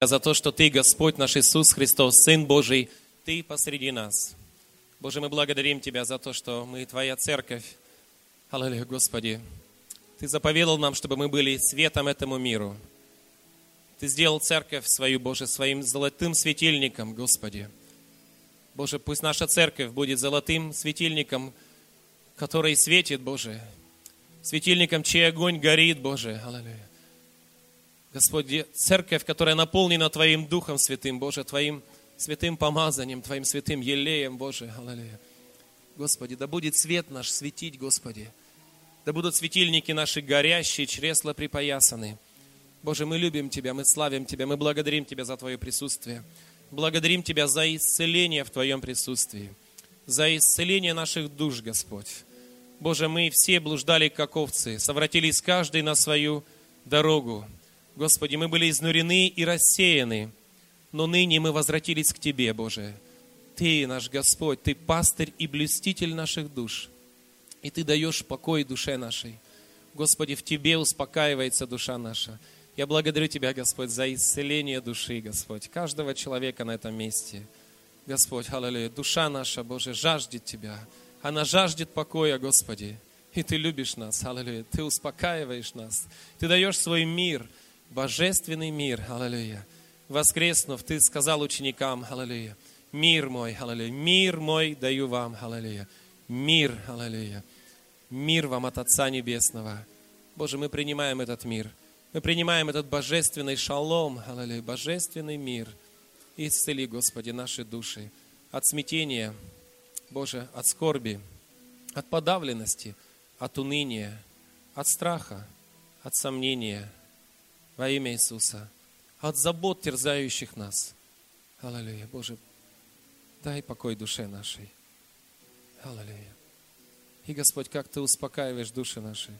за то, что Ты, Господь наш Иисус Христос, Сын Божий, Ты посреди нас. Боже, мы благодарим Тебя за то, что мы Твоя церковь. Аллилуйя, Господи. Ты заповедал нам, чтобы мы были светом этому миру. Ты сделал церковь свою, Боже, своим золотым светильником, Господи. Боже, пусть наша церковь будет золотым светильником, который светит, Боже, светильником, чей огонь горит, Боже. Аллилуйя. Господи, церковь, которая наполнена Твоим Духом Святым, Боже, Твоим святым помазанием, Твоим святым елеем, Боже, аллилуйя. Господи, да будет свет наш светить, Господи. Да будут светильники наши горящие, чресла припоясаны. Боже, мы любим Тебя, мы славим Тебя, мы благодарим Тебя за Твое присутствие. Благодарим Тебя за исцеление в Твоем присутствии, за исцеление наших душ, Господь. Боже, мы все блуждали, как овцы, совратились каждый на свою дорогу. Господи, мы были изнурены и рассеяны, но ныне мы возвратились к Тебе, Боже. Ты, наш Господь, Ты пастырь и блюститель наших душ. И Ты даешь покой душе нашей. Господи, в Тебе успокаивается душа наша. Я благодарю Тебя, Господь, за исцеление души, Господь, каждого человека на этом месте. Господь, аллилуйя, душа наша, Боже, жаждет Тебя. Она жаждет покоя, Господи. И Ты любишь нас, аллилуйя. Ты успокаиваешь нас. Ты даешь свой мир, божественный мир, аллилуйя. Воскреснув, Ты сказал ученикам, аллилуйя, мир мой, аллилуйя, мир мой даю вам, аллилуйя. Мир, аллилуйя. Мир вам от Отца Небесного. Боже, мы принимаем этот мир. Мы принимаем этот божественный шалом, аллилуйя, божественный мир. И исцели, Господи, наши души от смятения, Боже, от скорби, от подавленности, от уныния, от страха, от сомнения во имя Иисуса, от забот, терзающих нас. Аллилуйя. Боже, дай покой душе нашей. Аллилуйя. И, Господь, как Ты успокаиваешь души наши.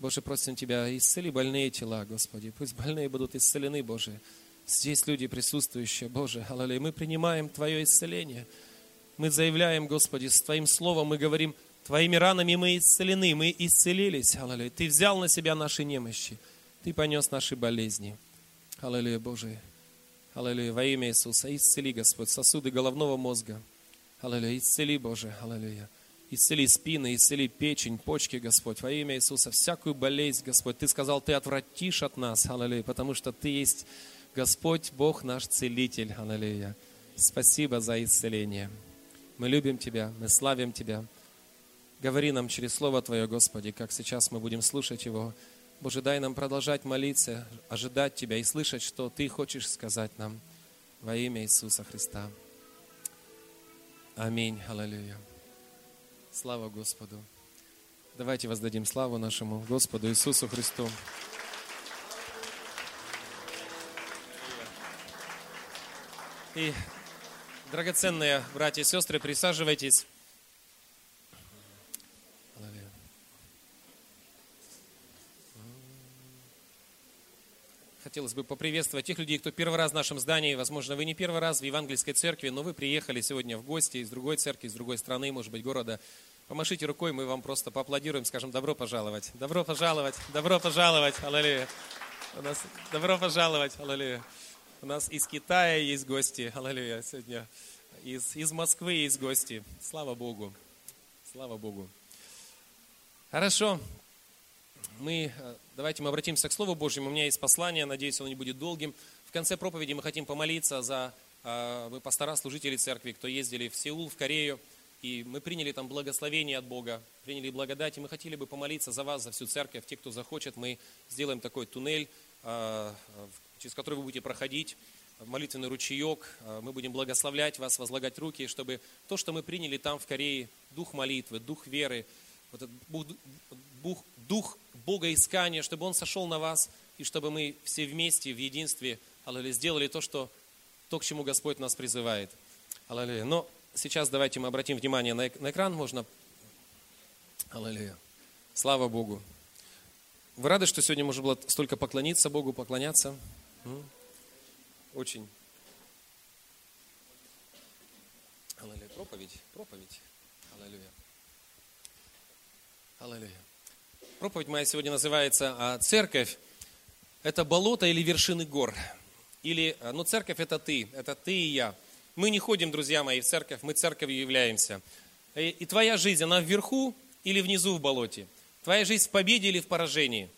Боже, просим Тебя, исцели больные тела, Господи. Пусть больные будут исцелены, Боже. Здесь люди присутствующие, Боже, аллилуйя. Мы принимаем Твое исцеление. Мы заявляем, Господи, с Твоим Словом мы говорим, Твоими ранами мы исцелены, мы исцелились, аллилуйя. Ты взял на себя наши немощи, Ты понес наши болезни. Аллилуйя, Боже. Аллилуйя, во имя Иисуса. Исцели, Господь, сосуды головного мозга. Аллилуйя, исцели, Боже. Аллилуйя. Исцели спины, исцели печень, почки, Господь, во имя Иисуса. Всякую болезнь, Господь, Ты сказал, Ты отвратишь от нас, аллилуйя, потому что Ты есть Господь, Бог наш целитель, аллилуйя. Спасибо за исцеление. Мы любим Тебя, мы славим Тебя. Говори нам через Слово Твое, Господи, как сейчас мы будем слушать Его. Боже, дай нам продолжать молиться, ожидать Тебя и слышать, что Ты хочешь сказать нам во имя Иисуса Христа. Аминь. Аллилуйя. Слава Господу. Давайте воздадим славу нашему Господу Иисусу Христу. И, драгоценные братья и сестры, присаживайтесь. Хотелось бы поприветствовать тех людей, кто первый раз в нашем здании. Возможно, вы не первый раз в Евангельской церкви, но вы приехали сегодня в гости из другой церкви, из другой страны, может быть, города. Помашите рукой, мы вам просто поаплодируем, скажем «добро пожаловать». Добро пожаловать, добро пожаловать, аллилуйя. У нас добро пожаловать, аллилуйя. У нас из Китая есть гости, аллилуйя, сегодня. Из, из Москвы есть гости. Слава Богу, слава Богу. Хорошо, мы, давайте мы обратимся к Слову Божьему. У меня есть послание, надеюсь, оно не будет долгим. В конце проповеди мы хотим помолиться за вы пастора, служители церкви, кто ездили в Сеул, в Корею, и мы приняли там благословение от Бога, приняли благодать, и мы хотели бы помолиться за вас, за всю церковь, те, кто захочет, мы сделаем такой туннель, через который вы будете проходить, молитвенный ручеек, мы будем благословлять вас, возлагать руки, чтобы то, что мы приняли там в Корее, дух молитвы, дух веры, вот этот дух, дух богоискания, чтобы он сошел на вас, и чтобы мы все вместе в единстве, аллилуйя, сделали то, что, то, к чему Господь нас призывает. Аллилуйя. Но сейчас давайте мы обратим внимание на, на экран, можно. Аллилуйя. Слава Богу. Вы рады, что сегодня можно было столько поклониться Богу, поклоняться? Очень. Аллилуйя. Проповедь, проповедь. Аллилуйя. Аллилуйя. Проповедь моя сегодня называется «Церковь – это болото или вершины гор?». Или, э, ну, церковь это ты, это ты и я. Мы не ходим, друзья мои, в церковь, мы церковью являемся. И, и твоя жизнь, она вверху или внизу в болоте? Твоя жизнь в победе или в поражении?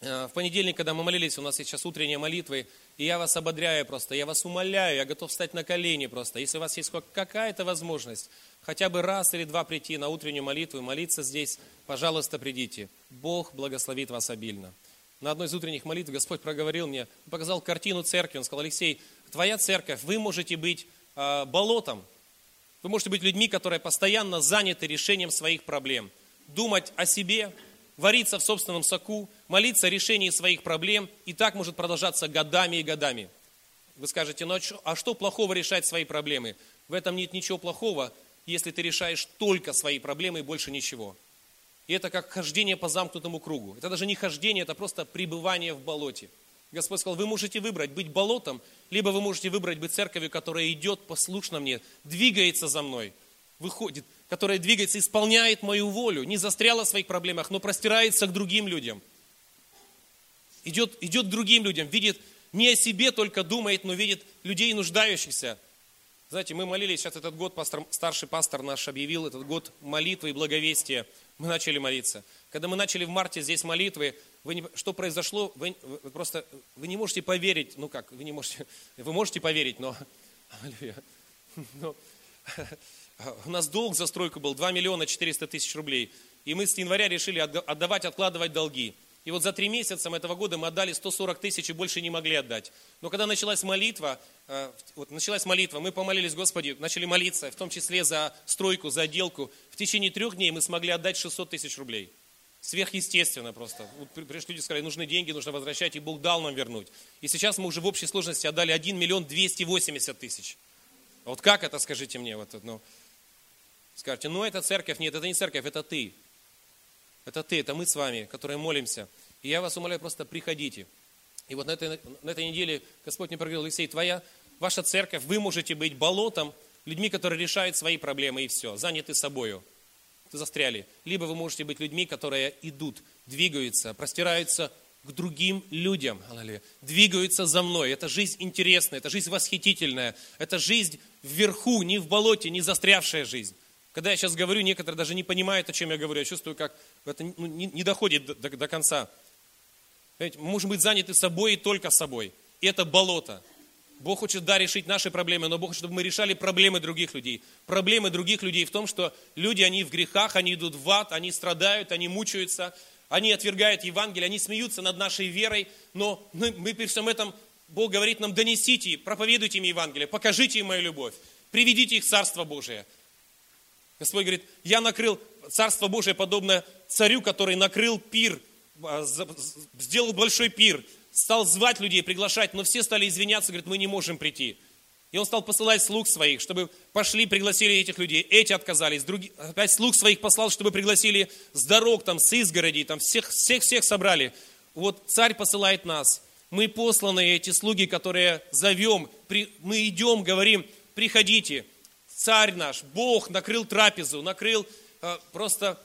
Э, в понедельник, когда мы молились, у нас сейчас утренние молитвы, и я вас ободряю просто, я вас умоляю, я готов встать на колени просто. Если у вас есть какая-то возможность, хотя бы раз или два прийти на утреннюю молитву и молиться здесь, пожалуйста, придите. Бог благословит вас обильно. На одной из утренних молитв Господь проговорил мне, показал картину церкви. Он сказал, Алексей, твоя церковь, вы можете быть э, болотом, вы можете быть людьми, которые постоянно заняты решением своих проблем. Думать о себе, вариться в собственном соку, молиться о решении своих проблем, и так может продолжаться годами и годами. Вы скажете, ну а что плохого решать свои проблемы? В этом нет ничего плохого, если ты решаешь только свои проблемы и больше ничего. И это как хождение по замкнутому кругу. Это даже не хождение, это просто пребывание в болоте. Господь сказал, вы можете выбрать быть болотом, либо вы можете выбрать быть церковью, которая идет послушно мне, двигается за мной, выходит, которая двигается, исполняет мою волю, не застряла в своих проблемах, но простирается к другим людям. Идет, идет к другим людям, видит, не о себе только думает, но видит людей нуждающихся. Знаете, мы молились, сейчас этот год пастор, старший пастор наш объявил, этот год молитвы и благовестия. Мы начали молиться. Когда мы начали в марте здесь молитвы, вы не, что произошло, вы, вы просто, вы не можете поверить, ну как, вы не можете, вы можете поверить, но, но у нас долг за стройку был 2 миллиона 400 тысяч рублей. И мы с января решили отдавать, откладывать долги. И вот за три месяца этого года мы отдали 140 тысяч и больше не могли отдать. Но когда началась молитва, э, вот началась молитва, мы помолились, Господи, начали молиться, в том числе за стройку, за отделку. В течение трех дней мы смогли отдать 600 тысяч рублей. Сверхъестественно просто. Вот пришли люди, сказали, нужны деньги, нужно возвращать, и Бог дал нам вернуть. И сейчас мы уже в общей сложности отдали 1 миллион 280 тысяч. Вот как это, скажите мне, вот, ну, Скажете, ну это церковь. Нет, это не церковь, это ты. Это ты, это мы с вами, которые молимся. И я вас умоляю, просто приходите. И вот на этой, на этой неделе Господь мне проговорил, Алексей, твоя, ваша церковь, вы можете быть болотом, людьми, которые решают свои проблемы и все, заняты собою. Ты застряли. Либо вы можете быть людьми, которые идут, двигаются, простираются к другим людям, двигаются за мной. Это жизнь интересная, это жизнь восхитительная, это жизнь вверху, не в болоте, не застрявшая жизнь. Когда я сейчас говорю, некоторые даже не понимают, о чем я говорю. Я чувствую, как это ну, не, не доходит до, до, до конца. Понимаете, мы можем быть заняты собой и только собой. И это болото. Бог хочет, да, решить наши проблемы, но Бог хочет, чтобы мы решали проблемы других людей. Проблемы других людей в том, что люди, они в грехах, они идут в ад, они страдают, они мучаются, они отвергают Евангелие, они смеются над нашей верой, но мы, мы при всем этом, Бог говорит нам, донесите, проповедуйте им Евангелие, покажите им мою любовь, приведите их в Царство Божие. Господь говорит, я накрыл Царство Божие подобно царю, который накрыл пир, а, сделал большой пир, стал звать людей, приглашать, но все стали извиняться, говорят, мы не можем прийти. И он стал посылать слуг своих, чтобы пошли, пригласили этих людей. Эти отказались. Другие, опять слуг своих послал, чтобы пригласили с дорог, там, с изгородей, там, всех, всех, всех собрали. Вот царь посылает нас. Мы посланные эти слуги, которые зовем, при, мы идем, говорим, приходите царь наш, Бог накрыл трапезу, накрыл э, просто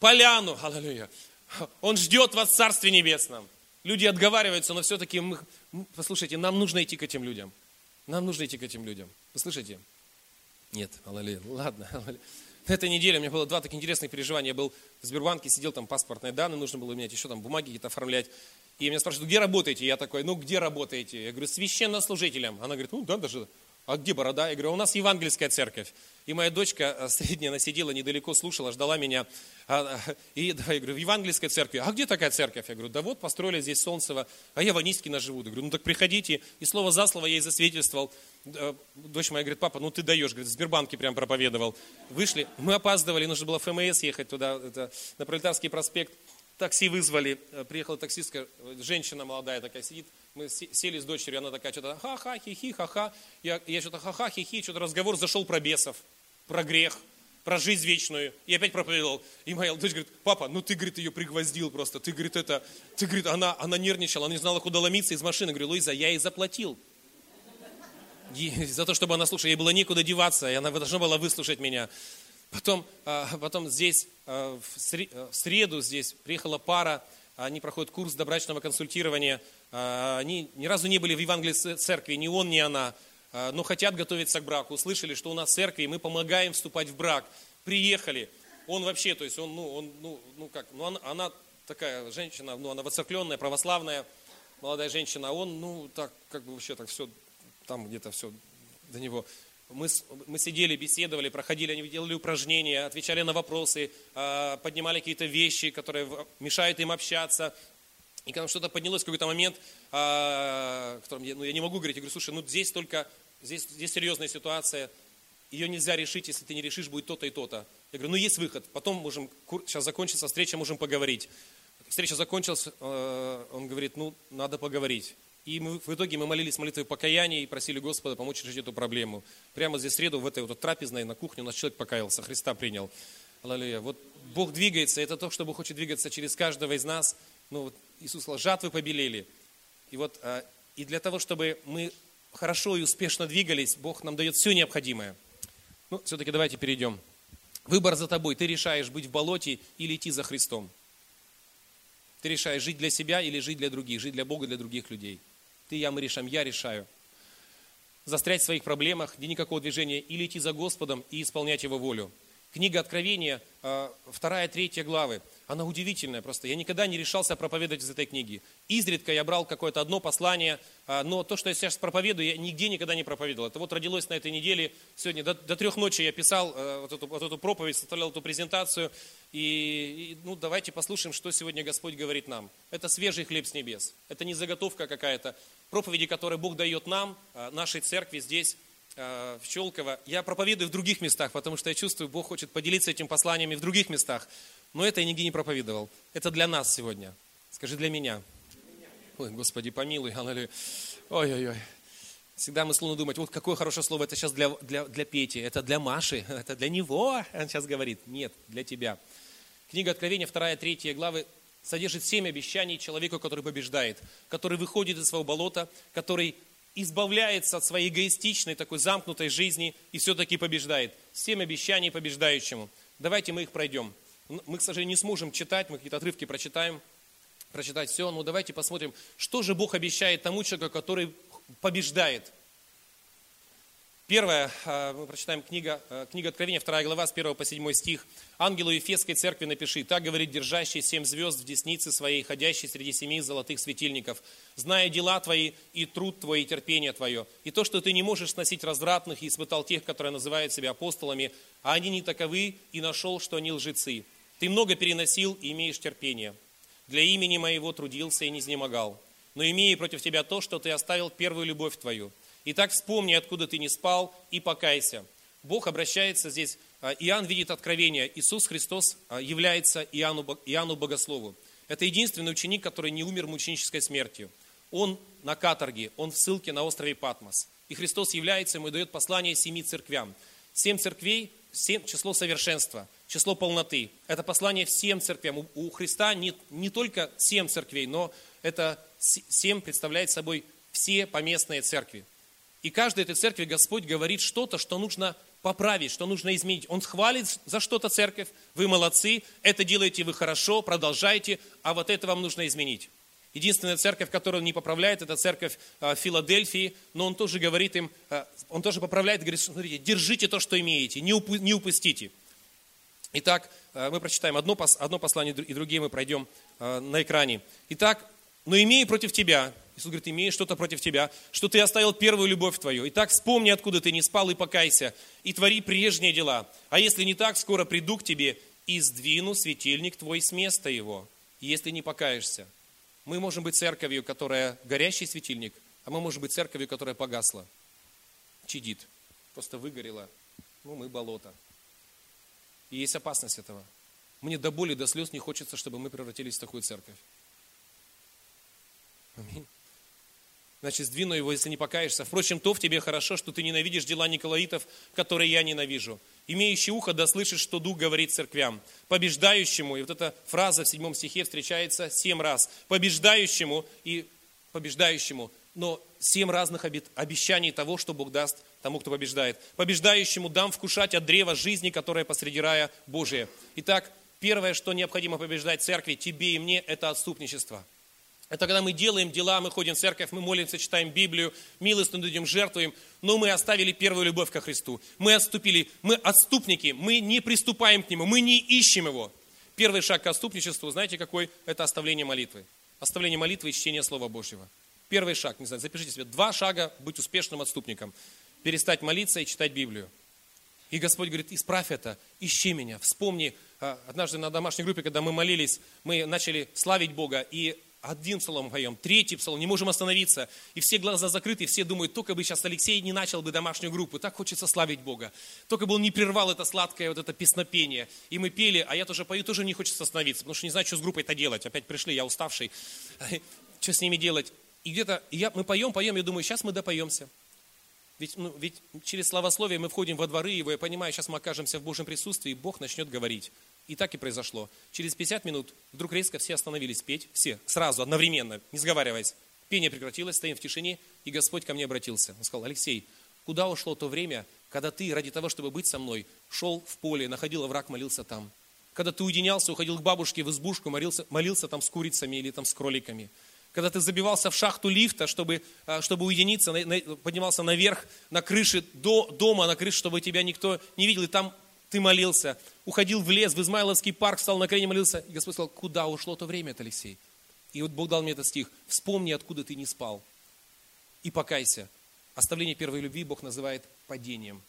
поляну, аллилуйя. Он ждет вас в Царстве Небесном. Люди отговариваются, но все-таки, мы, послушайте, нам нужно идти к этим людям. Нам нужно идти к этим людям. Послушайте? Нет, аллилуйя. Ладно, аллилуйя. Этой неделе у меня было два таких интересных переживания. Я был в Сбербанке, сидел там паспортные данные, нужно было менять, еще там бумаги какие-то оформлять. И меня спрашивают, где работаете? Я такой, ну где работаете? Я говорю, священнослужителем. Она говорит, ну да, даже а где борода? Я говорю, у нас евангельская церковь. И моя дочка э, средняя, она сидела недалеко, слушала, ждала меня. А, и я говорю, в евангельской церкви. А где такая церковь? Я говорю, да вот, построили здесь Солнцево. А я в Анискино живу. Я говорю, ну так приходите. И слово за слово я ей засвидетельствовал. Э, дочь моя говорит, папа, ну ты даешь. Говорит, в Сбербанке прям проповедовал. Вышли, мы опаздывали, нужно было в ФМС ехать туда, это, на Пролетарский проспект. Такси вызвали, э, приехала таксистка, женщина молодая такая сидит, мы сели с дочерью, она такая что-то ха-ха, хи-хи, ха-ха. Я, я что-то ха-ха, хи-хи, что-то разговор зашел про бесов, про грех, про жизнь вечную. И опять проповедовал. И моя дочь говорит, папа, ну ты, говорит, ее пригвоздил просто. Ты, говорит, это, ты, говорит, она, она нервничала, она не знала, куда ломиться из машины. Я говорю, Луиза, я ей заплатил. И за то, чтобы она слушала. Ей было некуда деваться, и она должна была выслушать меня. Потом, а, потом здесь, а, в среду здесь приехала пара, они проходят курс добрачного консультирования, а, они ни разу не были в Евангелии церкви, ни он, ни она, а, но хотят готовиться к браку, услышали, что у нас церкви, мы помогаем вступать в брак, приехали, он вообще, то есть он, ну, он, ну, ну как, ну она, она такая женщина, ну она воцеркленная, православная, молодая женщина, а он, ну так, как бы вообще так все, там где-то все до него. Мы, мы сидели, беседовали, проходили, они делали упражнения, отвечали на вопросы, а, поднимали какие-то вещи, которые мешают им общаться. И когда что-то поднялось в какой-то момент, а, котором я, ну, я не могу говорить, я говорю, слушай, ну здесь только, здесь, здесь серьезная ситуация, ее нельзя решить, если ты не решишь, будет то-то и то-то. Я говорю, ну есть выход, потом можем, сейчас закончится встреча, можем поговорить. Встреча закончилась, э, он говорит, ну надо поговорить. И мы, в итоге мы молились молитвой покаяния и просили Господа помочь решить эту проблему. Прямо здесь в среду, в этой вот трапезной, на кухне у нас человек покаялся, Христа принял. Аллилуйя. Вот Бог двигается, это то, что Бог хочет двигаться через каждого из нас. Ну, вот Иисус сказал, жатвы побелели. И вот, а, и для того, чтобы мы хорошо и успешно двигались, Бог нам дает все необходимое. Ну, все-таки давайте перейдем. Выбор за тобой. Ты решаешь быть в болоте или идти за Христом. Ты решаешь жить для себя или жить для других, жить для Бога, для других людей. Ты, я, мы решаем, я решаю. Застрять в своих проблемах, где никакого движения, или идти за Господом и исполнять Его волю. Книга Откровения, а, вторая, третья главы, она удивительная просто. Я никогда не решался проповедовать из этой книги. Изредка я брал какое-то одно послание, а, но то, что я сейчас проповедую, я нигде никогда не проповедовал. Это вот родилось на этой неделе. Сегодня до, до трех ночи я писал а, вот эту, вот эту проповедь, составлял эту презентацию. И, и ну, давайте послушаем, что сегодня Господь говорит нам. Это свежий хлеб с небес. Это не заготовка какая-то проповеди, которые Бог дает нам, а, нашей церкви здесь, а, в Щелково. Я проповедую в других местах, потому что я чувствую, Бог хочет поделиться этим посланиями в других местах. Но это я нигде не проповедовал. Это для нас сегодня. Скажи, для меня. Ой, Господи, помилуй, аллилуйя. Ой-ой-ой. Всегда мы словно думать, вот какое хорошее слово, это сейчас для, для, для Пети, это для Маши, это для него, он сейчас говорит. Нет, для тебя. Книга Откровения, 2-3 главы содержит семь обещаний человеку, который побеждает, который выходит из своего болота, который избавляется от своей эгоистичной, такой замкнутой жизни и все-таки побеждает. Семь обещаний побеждающему. Давайте мы их пройдем. Мы, к сожалению, не сможем читать, мы какие-то отрывки прочитаем, прочитать все, но давайте посмотрим, что же Бог обещает тому человеку, который побеждает. Первое, а, мы прочитаем книга, а, книга Откровения, 2 глава, с 1 по 7 стих. «Ангелу Ефесской церкви напиши, так говорит держащий семь звезд в деснице своей, ходящий среди семи золотых светильников, зная дела твои и труд твой, и терпение твое, и то, что ты не можешь сносить развратных, и испытал тех, которые называют себя апостолами, а они не таковы, и нашел, что они лжецы. Ты много переносил и имеешь терпение. Для имени моего трудился и не изнемогал. Но имея против тебя то, что ты оставил первую любовь твою – Итак, вспомни, откуда ты не спал, и покайся. Бог обращается здесь, а, Иоанн видит откровение. Иисус Христос а, является Иоанну, Иоанну Богослову. Это единственный ученик, который не умер мученической смертью. Он на каторге, он в ссылке на острове Патмос. И Христос является ему и дает послание семи церквям. Семь церквей, семь, число совершенства, число полноты. Это послание всем церквям. У, у Христа не, не только семь церквей, но это семь представляет собой все поместные церкви. И каждой этой церкви Господь говорит что-то, что нужно поправить, что нужно изменить. Он хвалит за что-то церковь, вы молодцы, это делаете вы хорошо, продолжайте, а вот это вам нужно изменить. Единственная церковь, которую он не поправляет, это церковь а, Филадельфии, но он тоже говорит им, а, он тоже поправляет, говорит, смотрите, держите то, что имеете, не, упустите. Итак, а, мы прочитаем одно, одно послание, и другие мы пройдем на экране. Итак, но имея против тебя, Иисус говорит, имея что-то против тебя, что ты оставил первую любовь твою. Итак, вспомни, откуда ты не спал, и покайся, и твори прежние дела. А если не так, скоро приду к тебе и сдвину светильник твой с места его, если не покаешься. Мы можем быть церковью, которая горящий светильник, а мы можем быть церковью, которая погасла, чадит, просто выгорела. Ну, мы болото. И есть опасность этого. Мне до боли, до слез не хочется, чтобы мы превратились в такую церковь. Аминь значит, сдвину его, если не покаешься. Впрочем, то в тебе хорошо, что ты ненавидишь дела Николаитов, которые я ненавижу. Имеющий ухо да слышит, что Дух говорит церквям. Побеждающему, и вот эта фраза в седьмом стихе встречается семь раз. Побеждающему и побеждающему, но семь разных обещаний того, что Бог даст тому, кто побеждает. Побеждающему дам вкушать от древа жизни, которое посреди рая Божия. Итак, Первое, что необходимо побеждать церкви, тебе и мне, это отступничество. Это когда мы делаем дела, мы ходим в церковь, мы молимся, читаем Библию, милостью дадим, жертвуем, но мы оставили первую любовь ко Христу. Мы отступили, мы отступники, мы не приступаем к Нему, мы не ищем Его. Первый шаг к отступничеству, знаете какой? Это оставление молитвы. Оставление молитвы и чтение Слова Божьего. Первый шаг, не знаю, запишите себе, два шага быть успешным отступником. Перестать молиться и читать Библию. И Господь говорит, исправь это, ищи меня, вспомни. А, однажды на домашней группе, когда мы молились, мы начали славить Бога, и один псалом поем, третий псалом, не можем остановиться. И все глаза закрыты, и все думают, только бы сейчас Алексей не начал бы домашнюю группу. Так хочется славить Бога. Только бы он не прервал это сладкое вот это песнопение. И мы пели, а я тоже пою, тоже не хочется остановиться, потому что не знаю, что с группой это делать. Опять пришли, я уставший. Что с ними делать? И где-то я, мы поем, поем, я думаю, сейчас мы допоемся. Ведь, ну, ведь через словословие мы входим во дворы его, я понимаю, сейчас мы окажемся в Божьем присутствии, и Бог начнет говорить. И так и произошло. Через 50 минут вдруг резко все остановились петь, все, сразу, одновременно, не сговариваясь. Пение прекратилось, стоим в тишине, и Господь ко мне обратился. Он сказал, Алексей, куда ушло то время, когда ты ради того, чтобы быть со мной, шел в поле, находил овраг, молился там? Когда ты уединялся, уходил к бабушке в избушку, молился, молился там с курицами или там с кроликами? Когда ты забивался в шахту лифта, чтобы, а, чтобы уединиться, поднимался наверх, на крыше до, дома, на крыше, чтобы тебя никто не видел, и там ты молился, уходил в лес, в Измайловский парк, встал на колени, молился. И Господь сказал, куда ушло то время, это Алексей? И вот Бог дал мне этот стих. Вспомни, откуда ты не спал. И покайся. Оставление первой любви Бог называет падением.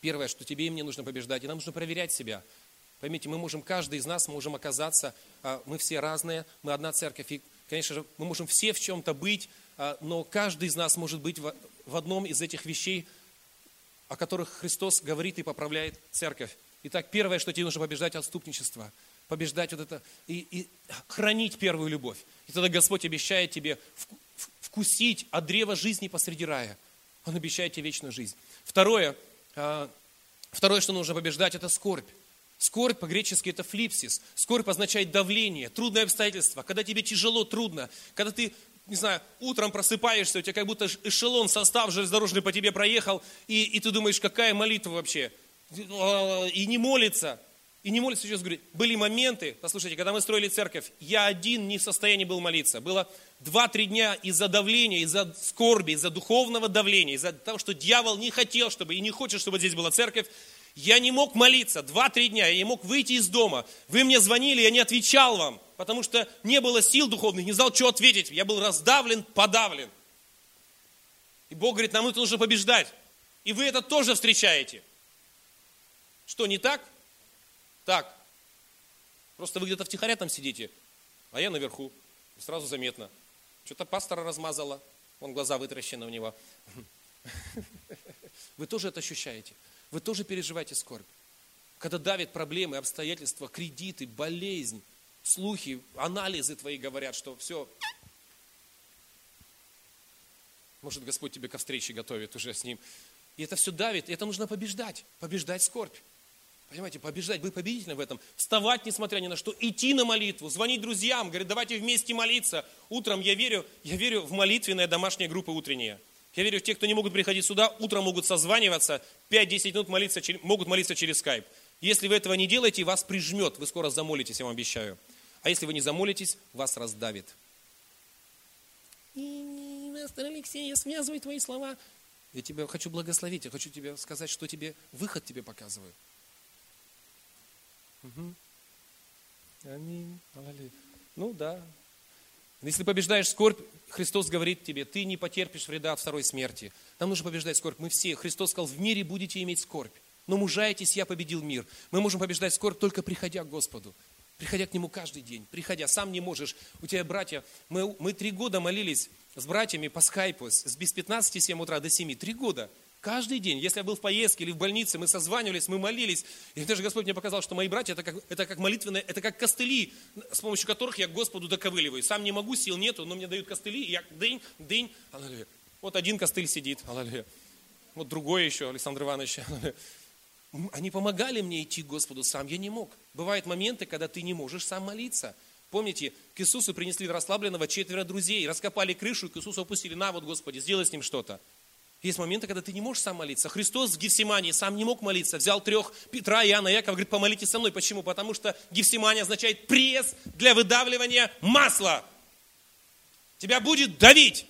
Первое, что тебе и мне нужно побеждать, и нам нужно проверять себя. Поймите, мы можем, каждый из нас можем оказаться, а, мы все разные, мы одна церковь, и, конечно же, мы можем все в чем-то быть, а, но каждый из нас может быть в одном из этих вещей о которых Христос говорит и поправляет церковь. Итак, первое, что тебе нужно побеждать отступничество, побеждать вот это и, и хранить первую любовь. И тогда Господь обещает тебе вкусить от древа жизни посреди рая. Он обещает тебе вечную жизнь. Второе, а, второе, что нужно побеждать, это скорбь. Скорбь по-гречески это флипсис. Скорбь означает давление, трудное обстоятельство. Когда тебе тяжело, трудно. Когда ты не знаю, утром просыпаешься, у тебя как будто эшелон, состав железнодорожный по тебе проехал, и, и ты думаешь, какая молитва вообще? И не молится. И не молится, сейчас говорю, были моменты, послушайте, когда мы строили церковь, я один не в состоянии был молиться. Было два-три дня из-за давления, из-за скорби, из-за духовного давления, из-за того, что дьявол не хотел, чтобы и не хочет, чтобы здесь была церковь. Я не мог молиться два-три дня, я не мог выйти из дома. Вы мне звонили, я не отвечал вам, потому что не было сил духовных, не знал, что ответить. Я был раздавлен, подавлен. И Бог говорит, нам это нужно побеждать. И вы это тоже встречаете. Что, не так? Так. Просто вы где-то втихаря там сидите, а я наверху. Сразу заметно. Что-то пастора размазало, вон глаза вытаращены у него. Вы тоже это ощущаете. Вы тоже переживаете скорбь. Когда давят проблемы, обстоятельства, кредиты, болезнь, слухи, анализы твои говорят, что все, может, Господь тебе ко встрече готовит уже с Ним. И это все давит, и это нужно побеждать, побеждать скорбь. Понимаете, побеждать, быть победителем в этом, вставать, несмотря ни на что, идти на молитву, звонить друзьям, говорить, давайте вместе молиться. Утром я верю, я верю в молитвенные домашние группы утренние. Я верю в тех, кто не могут приходить сюда, утром могут созваниваться, 5-10 минут молиться, могут молиться через скайп. Если вы этого не делаете, вас прижмет, вы скоро замолитесь, я вам обещаю. А если вы не замолитесь, вас раздавит. Мастер Алексей, я связываю твои слова. Я тебя хочу благословить, я хочу тебе сказать, что тебе, выход тебе показываю. Угу. Аминь. Ну да, если побеждаешь скорбь, Христос говорит тебе, ты не потерпишь вреда от второй смерти. Нам нужно побеждать скорбь. Мы все, Христос сказал, в мире будете иметь скорбь. Но мужайтесь, я победил мир. Мы можем побеждать скорбь только приходя к Господу. Приходя к Нему каждый день. Приходя, сам не можешь. У тебя братья, мы, мы три года молились с братьями по скайпу, с без 15 7 утра до 7. Три года. Каждый день, если я был в поездке или в больнице, мы созванивались, мы молились. И даже Господь мне показал, что мои братья, это как, это как молитвенные, это как костыли, с помощью которых я к Господу доковыливаю. Сам не могу, сил нету, но мне дают костыли, и я дынь, дынь, аллилуйя. Вот один костыль сидит, аллилуйя. Вот другой еще, Александр Иванович, аллилуйя. Они помогали мне идти к Господу сам, я не мог. Бывают моменты, когда ты не можешь сам молиться. Помните, к Иисусу принесли расслабленного четверо друзей, раскопали крышу, и к Иисусу опустили, на вот, Господи, сделай с ним что-то. Есть моменты, когда ты не можешь сам молиться. Христос в Гефсимании сам не мог молиться. Взял трех, Петра, Иоанна, Якова, говорит, помолитесь со мной. Почему? Потому что Гефсимания означает пресс для выдавливания масла. Тебя будет давить.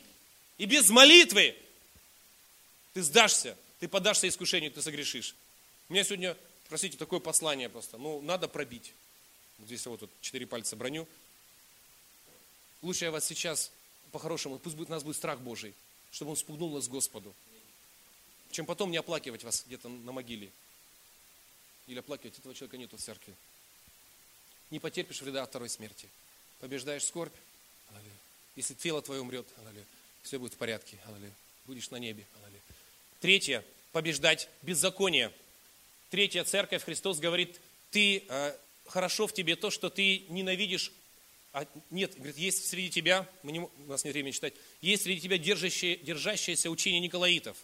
И без молитвы ты сдашься, ты подашься искушению, ты согрешишь. У меня сегодня, простите, такое послание просто. Ну, надо пробить. Вот здесь вот тут четыре пальца броню. Лучше я вас сейчас, по-хорошему, пусть будет, у нас будет страх Божий чтобы он спугнул нас Господу. Чем потом не оплакивать вас где-то на могиле. Или оплакивать, этого человека нету в церкви. Не потерпишь вреда от второй смерти. Побеждаешь скорбь, аллилуйя. Если тело твое умрет, аллилуйя, все будет в порядке, аллилуйя. Будешь на небе, аллилуйя. Третье, побеждать беззаконие. Третья церковь, Христос говорит, ты, э, хорошо в тебе то, что ты ненавидишь а нет, говорит, есть среди тебя, мы не, у нас нет времени читать, есть среди тебя держащие, держащееся учение Николаитов.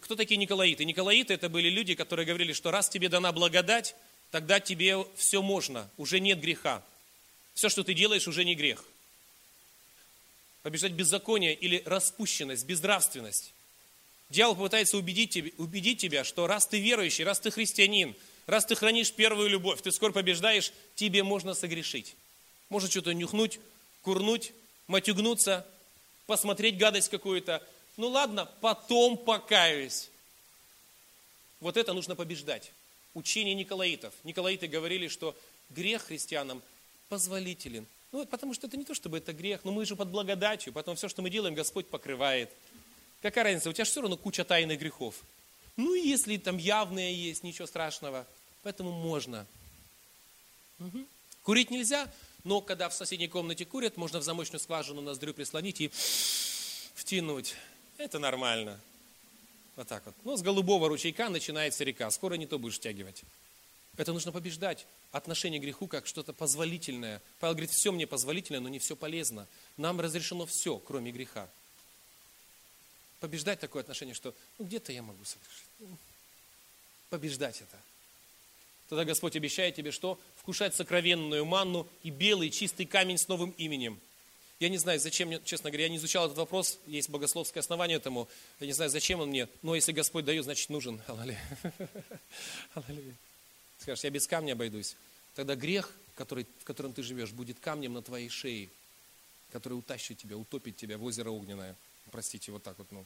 Кто такие Николаиты? Николаиты это были люди, которые говорили, что раз тебе дана благодать, тогда тебе все можно, уже нет греха. Все, что ты делаешь, уже не грех. Побеждать беззаконие или распущенность, безнравственность. Дьявол попытается убедить тебя, убедить тебя, что раз ты верующий, раз ты христианин, раз ты хранишь первую любовь, ты скоро побеждаешь, тебе можно согрешить. Может что-то нюхнуть, курнуть, матюгнуться, посмотреть гадость какую-то. Ну ладно, потом покаюсь. Вот это нужно побеждать. Учение Николаитов. Николаиты говорили, что грех христианам позволителен. Ну, потому что это не то, чтобы это грех, но мы же под благодатью, потом все, что мы делаем, Господь покрывает. Какая разница, у тебя же все равно куча тайных грехов. Ну, если там явные есть, ничего страшного. Поэтому можно. Угу. Курить нельзя, но когда в соседней комнате курят, можно в замочную скважину ноздрю прислонить и втянуть. Это нормально. Вот так вот. Но с голубого ручейка начинается река. Скоро не то будешь втягивать. Это нужно побеждать. Отношение к греху как что-то позволительное. Павел говорит, все мне позволительно, но не все полезно. Нам разрешено все, кроме греха. Побеждать такое отношение, что ну, где-то я могу совершить. Побеждать это. Тогда Господь обещает тебе что? Вкушать сокровенную манну и белый чистый камень с новым именем. Я не знаю, зачем мне, честно говоря, я не изучал этот вопрос, есть богословское основание этому. Я не знаю, зачем он мне, но если Господь дает, значит нужен. Аллилуйя. Скажешь, я без камня обойдусь. Тогда грех, который, в котором ты живешь, будет камнем на твоей шее, который утащит тебя, утопит тебя в озеро огненное. Простите, вот так вот, ну.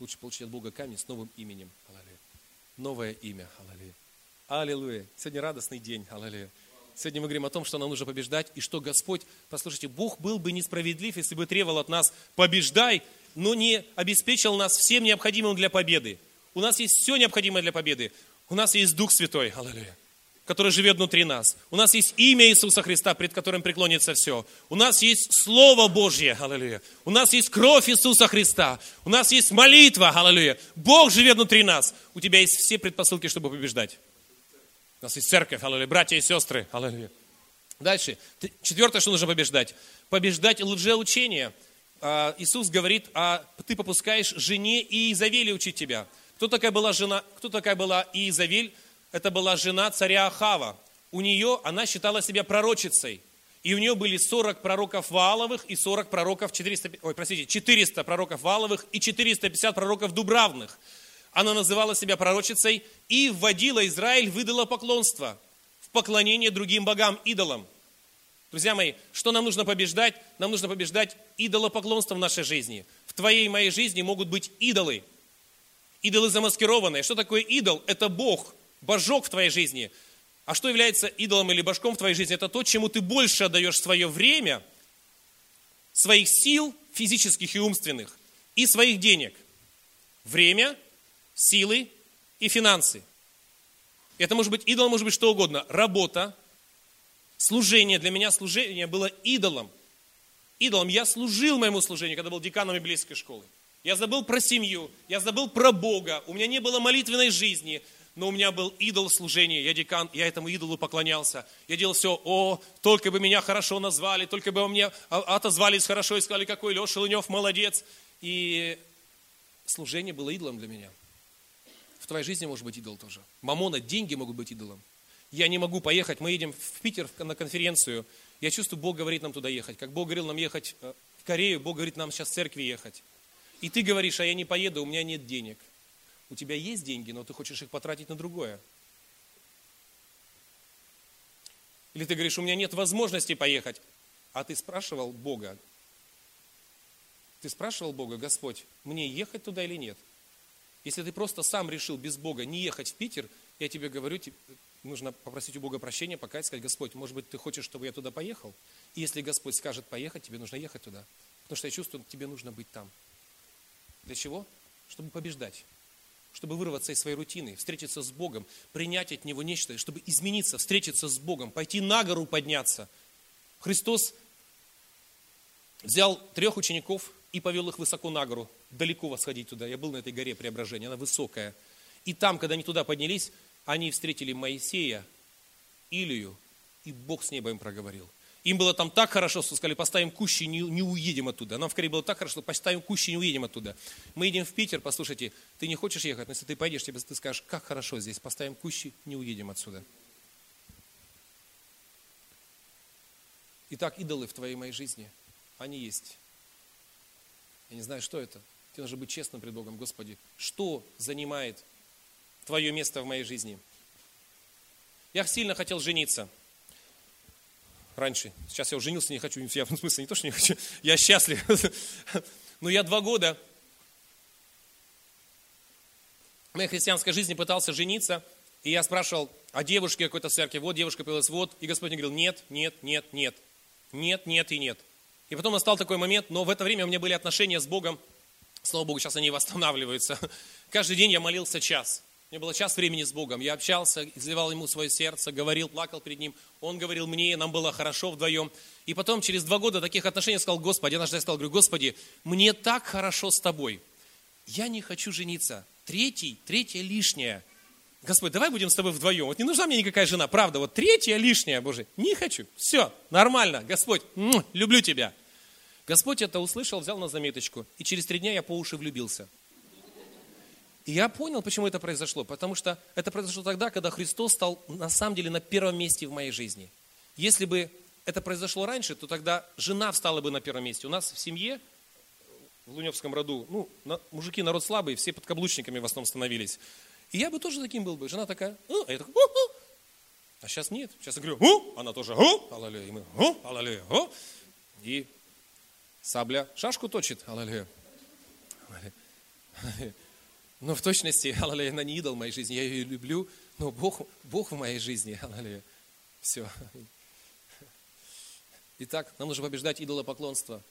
Лучше получить от Бога камень с новым именем. Аллилуйя. Новое имя. Аллилуйя. Аллилуйя. Сегодня радостный день. Аллилуйя. Сегодня мы говорим о том, что нам нужно побеждать, и что Господь, послушайте, Бог был бы несправедлив, если бы требовал от нас «побеждай», но не обеспечил нас всем необходимым для победы. У нас есть все необходимое для победы. У нас есть Дух Святой, аллилуйя, который живет внутри нас. У нас есть имя Иисуса Христа, пред которым преклонится все. У нас есть Слово Божье, аллилуйя. У нас есть кровь Иисуса Христа. У нас есть молитва, аллилуйя. Бог живет внутри нас. У тебя есть все предпосылки, чтобы побеждать. У нас есть церковь, аллилуйя, братья и сестры, аллилуйя. Дальше. Четвертое, что нужно побеждать. Побеждать лжеучение. А, Иисус говорит, а ты попускаешь жене Иезавели учить тебя. Кто такая была жена? Кто такая была Иезавель? Это была жена царя Ахава. У нее, она считала себя пророчицей. И у нее были 40 пророков Вааловых и 40 пророков, 400, ой, простите, 400 пророков Вааловых и 450 пророков Дубравных. Она называла себя пророчицей и вводила Израиль в идолопоклонство, в поклонение другим богам, идолам. Друзья мои, что нам нужно побеждать? Нам нужно побеждать идолопоклонство в нашей жизни. В твоей и моей жизни могут быть идолы. Идолы замаскированные. Что такое идол? Это Бог, божок в твоей жизни. А что является идолом или божком в твоей жизни? Это то, чему ты больше отдаешь свое время, своих сил физических и умственных, и своих денег. Время силы и финансы. Это может быть идол, может быть что угодно. Работа, служение. Для меня служение было идолом. Идолом. Я служил моему служению, когда был деканом библейской школы. Я забыл про семью, я забыл про Бога. У меня не было молитвенной жизни, но у меня был идол служения. Я декан, я этому идолу поклонялся. Я делал все, о, только бы меня хорошо назвали, только бы мне отозвались хорошо и сказали, какой Леша Лынев молодец. И служение было идолом для меня твоей жизни может быть идол тоже. Мамона, деньги могут быть идолом. Я не могу поехать, мы едем в Питер на конференцию. Я чувствую, Бог говорит нам туда ехать. Как Бог говорил нам ехать э, в Корею, Бог говорит нам сейчас в церкви ехать. И ты говоришь, а я не поеду, у меня нет денег. У тебя есть деньги, но ты хочешь их потратить на другое. Или ты говоришь, у меня нет возможности поехать. А ты спрашивал Бога, ты спрашивал Бога, Господь, мне ехать туда или нет? Если ты просто сам решил без Бога не ехать в Питер, я тебе говорю, нужно попросить у Бога прощения, покаяться, сказать, Господь, может быть, ты хочешь, чтобы я туда поехал? И если Господь скажет поехать, тебе нужно ехать туда. Потому что я чувствую, тебе нужно быть там. Для чего? Чтобы побеждать. Чтобы вырваться из своей рутины, встретиться с Богом, принять от Него нечто, чтобы измениться, встретиться с Богом, пойти на гору подняться. Христос взял трех учеников и повел их высоко на гору, далеко восходить туда. Я был на этой горе преображения, она высокая. И там, когда они туда поднялись, они встретили Моисея, Илию, и Бог с неба им проговорил. Им было там так хорошо, что сказали, поставим кущи, не, не уедем оттуда. Нам в Корее было так хорошо, что поставим кущи, не уедем оттуда. Мы едем в Питер, послушайте, ты не хочешь ехать, но если ты пойдешь, тебе ты скажешь, как хорошо здесь, поставим кущи, не уедем отсюда. Итак, идолы в твоей моей жизни, они есть. Я не знаю, что это. Тебе нужно быть честным пред Богом, Господи. Что занимает твое место в моей жизни. Я сильно хотел жениться. Раньше. Сейчас я уже женился, не хочу. Я в смысле не то, что не хочу. Я счастлив. Но я два года в моей христианской жизни пытался жениться. И я спрашивал о девушке какой-то церкви. Вот девушка появилась, вот. И Господь мне говорил, нет, нет, нет, нет. Нет, нет и нет. И потом настал такой момент, но в это время у меня были отношения с Богом. Слава Богу, сейчас они восстанавливаются. Каждый день я молился час. У меня было час времени с Богом. Я общался, изливал ему свое сердце, говорил, плакал перед ним. Он говорил мне, нам было хорошо вдвоем. И потом, через два года таких отношений, я сказал, Господи, однажды я сказал, говорю, Господи, мне так хорошо с тобой. Я не хочу жениться. Третий, третья лишняя. Господь, давай будем с тобой вдвоем. Вот не нужна мне никакая жена, правда. Вот третья лишняя, Боже, не хочу. Все, нормально. Господь, люблю тебя. Господь это услышал, взял на заметочку. И через три дня я по уши влюбился. И я понял, почему это произошло. Потому что это произошло тогда, когда Христос стал на самом деле на первом месте в моей жизни. Если бы это произошло раньше, то тогда жена встала бы на первом месте. У нас в семье, в Луневском роду, ну, на, мужики народ слабый, все под каблучниками в основном становились. И я бы тоже таким был бы. Жена такая, а, я такой, у-у". а сейчас нет. Сейчас я говорю, у, она тоже, у, аллилуйя, и мы, у, аллилуйя, у. И сабля шашку точит, аллилуйя. Но в точности, аллилуйя, она не идол моей жизни, я ее люблю, но Бог, Бог в моей жизни, аллилуйя. Все. Итак, нам нужно побеждать идолопоклонство.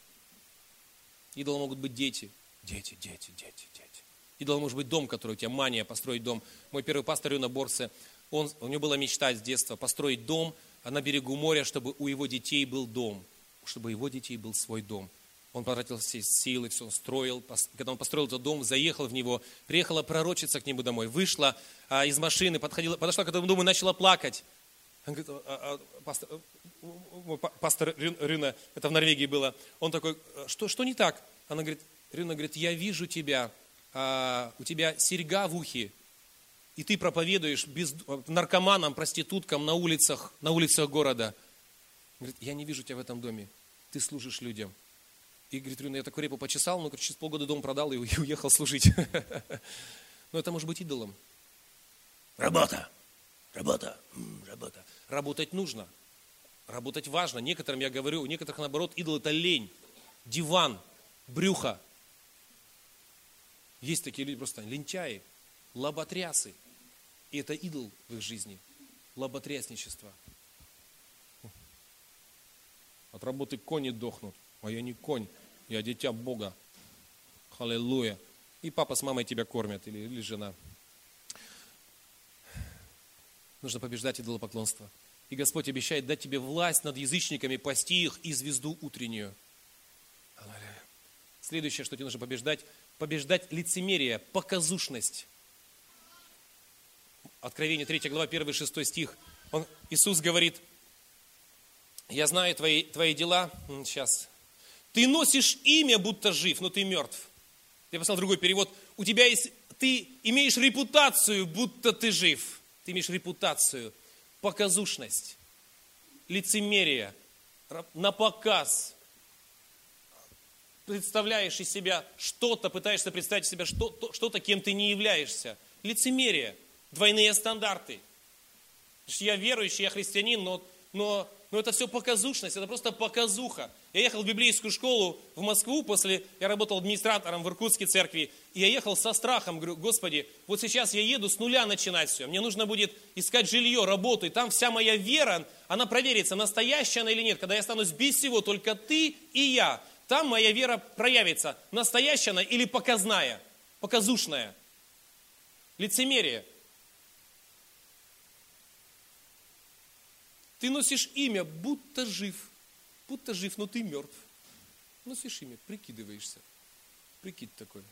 Идолы могут быть дети. Дети, дети, дети, дети. Идол может быть дом, который у тебя мания построить дом. Мой первый пастор Юна Борсе, он, у него была мечта с детства построить дом на берегу моря, чтобы у его детей был дом, чтобы его детей был свой дом. Он потратил все силы, все он строил. Когда он построил этот дом, заехал в него, приехала пророчица к нему домой, вышла а, из машины, подходила, подошла к этому дому и начала плакать. Он говорит, а, а, пастор, э, пастор Рюна, это в Норвегии было, он такой, что, что не так? Она говорит, Рюна говорит, я вижу тебя, а, у тебя серьга в ухе, и ты проповедуешь без, наркоманам, проституткам на улицах, на улицах города. Говорит, я не вижу тебя в этом доме, ты служишь людям. И говорит, ну я такую репу почесал, но через полгода дом продал и уехал служить. Но это может быть идолом. Работа, работа, работа. Работать нужно. Работать важно. Некоторым, я говорю, у некоторых, наоборот, идол это лень, диван, брюхо. Есть такие люди просто лентяи, лоботрясы. И это идол в их жизни. Лоботрясничество. От работы кони дохнут, а я не конь. Я дитя Бога. Халилуя. И папа с мамой тебя кормят, или, или жена. Нужно побеждать идолопоклонство. И Господь обещает дать тебе власть над язычниками, пасти их и звезду утреннюю. Следующее, что тебе нужно побеждать, побеждать лицемерие, показушность. Откровение 3 глава, 1 6 стих. Он, Иисус говорит, я знаю твои, твои дела, сейчас ты носишь имя, будто жив, но ты мертв. Я посмотрел другой перевод. У тебя есть, ты имеешь репутацию, будто ты жив. Ты имеешь репутацию, показушность, лицемерие, на показ. представляешь из себя что-то, пытаешься представить из себя что-то, что-то, кем ты не являешься. Лицемерие, двойные стандарты. Я верующий, я христианин, но, но, но это все показушность, это просто показуха. Я ехал в библейскую школу в Москву после, я работал администратором в Иркутской церкви, и я ехал со страхом, говорю, Господи, вот сейчас я еду с нуля начинать все, мне нужно будет искать жилье, работу, и там вся моя вера, она проверится, настоящая она или нет, когда я останусь без всего, только ты и я, там моя вера проявится, настоящая она или показная, показушная, лицемерие. Ты носишь имя, будто жив – будто жив, но ты мертв. Носишь имя, прикидываешься. Прикид такой.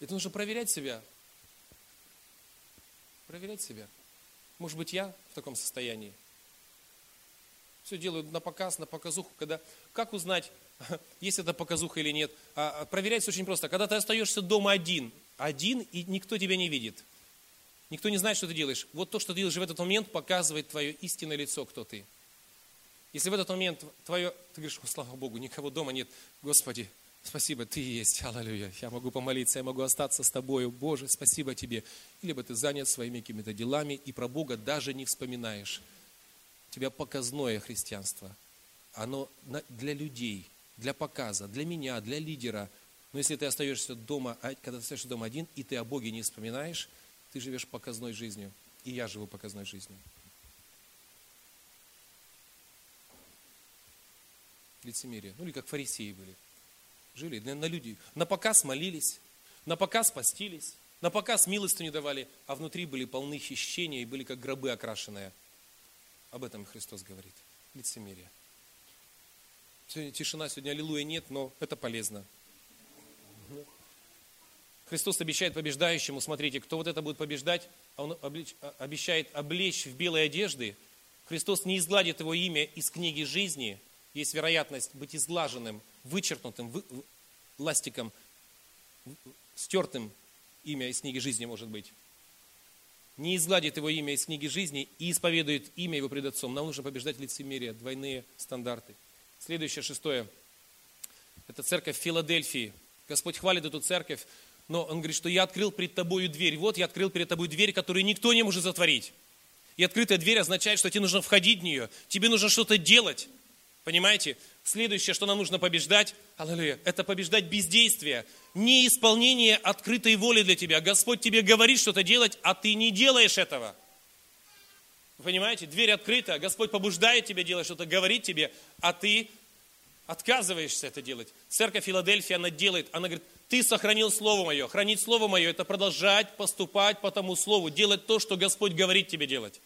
Это нужно проверять себя. Проверять себя. Может быть, я в таком состоянии. Все делаю на показ, на показуху. Когда, как узнать, есть это показуха или нет? А, а, проверяется очень просто. Когда ты остаешься дома один, один, и никто тебя не видит. Никто не знает, что ты делаешь. Вот то, что ты делаешь в этот момент, показывает твое истинное лицо, кто ты. Если в этот момент твое, ты говоришь, слава Богу, никого дома нет, Господи, спасибо, Ты есть, аллилуйя, я могу помолиться, я могу остаться с Тобою, Боже, спасибо Тебе. Либо ты занят своими какими-то делами и про Бога даже не вспоминаешь. У тебя показное христианство. Оно для людей, для показа, для меня, для лидера. Но если ты остаешься дома, а, когда ты остаешься дома один, и ты о Боге не вспоминаешь, ты живешь показной жизнью. И я живу показной жизнью. лицемерие. Ну или как фарисеи были. Жили на, на. На показ молились, на показ постились, на показ милостыню давали, а внутри были полны хищения и были как гробы окрашенные. Об этом Христос говорит. Лицемерие. Сегодня тишина, сегодня аллилуйя нет, но это полезно. Христос обещает побеждающему, смотрите, кто вот это будет побеждать, а он а, обещает облечь в белые одежды. Христос не изгладит его имя из книги жизни, есть вероятность быть изглаженным, вычеркнутым вы, ластиком, стертым имя из книги жизни может быть. Не изгладит его имя из книги жизни и исповедует имя его пред Отцом. Нам нужно побеждать лицемерие, двойные стандарты. Следующее, шестое. Это церковь Филадельфии. Господь хвалит эту церковь, но Он говорит, что я открыл пред тобою дверь. Вот я открыл перед тобой дверь, которую никто не может затворить. И открытая дверь означает, что тебе нужно входить в нее, тебе нужно что-то делать. Понимаете? Следующее, что нам нужно побеждать, аллилуйя, это побеждать бездействие. Не исполнение открытой воли для тебя. Господь тебе говорит что-то делать, а ты не делаешь этого. Вы понимаете? Дверь открыта, Господь побуждает тебя делать что-то, говорит тебе, а ты отказываешься это делать. Церковь Филадельфия, она делает, она говорит, ты сохранил Слово Мое. Хранить Слово Мое – это продолжать поступать по тому Слову, делать то, что Господь говорит тебе делать.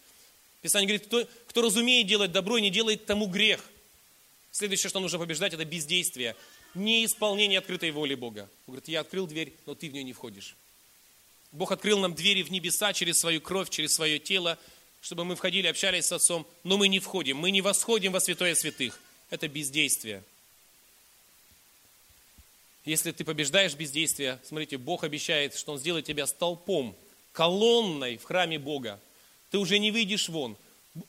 Писание говорит, кто, кто разумеет делать добро и не делает тому грех. Следующее, что нужно побеждать, это бездействие. Неисполнение открытой воли Бога. Он говорит, я открыл дверь, но ты в нее не входишь. Бог открыл нам двери в небеса через свою кровь, через свое тело, чтобы мы входили, общались с Отцом, но мы не входим, мы не восходим во святое святых. Это бездействие. Если ты побеждаешь бездействие, смотрите, Бог обещает, что Он сделает тебя столпом, колонной в храме Бога. Ты уже не выйдешь вон.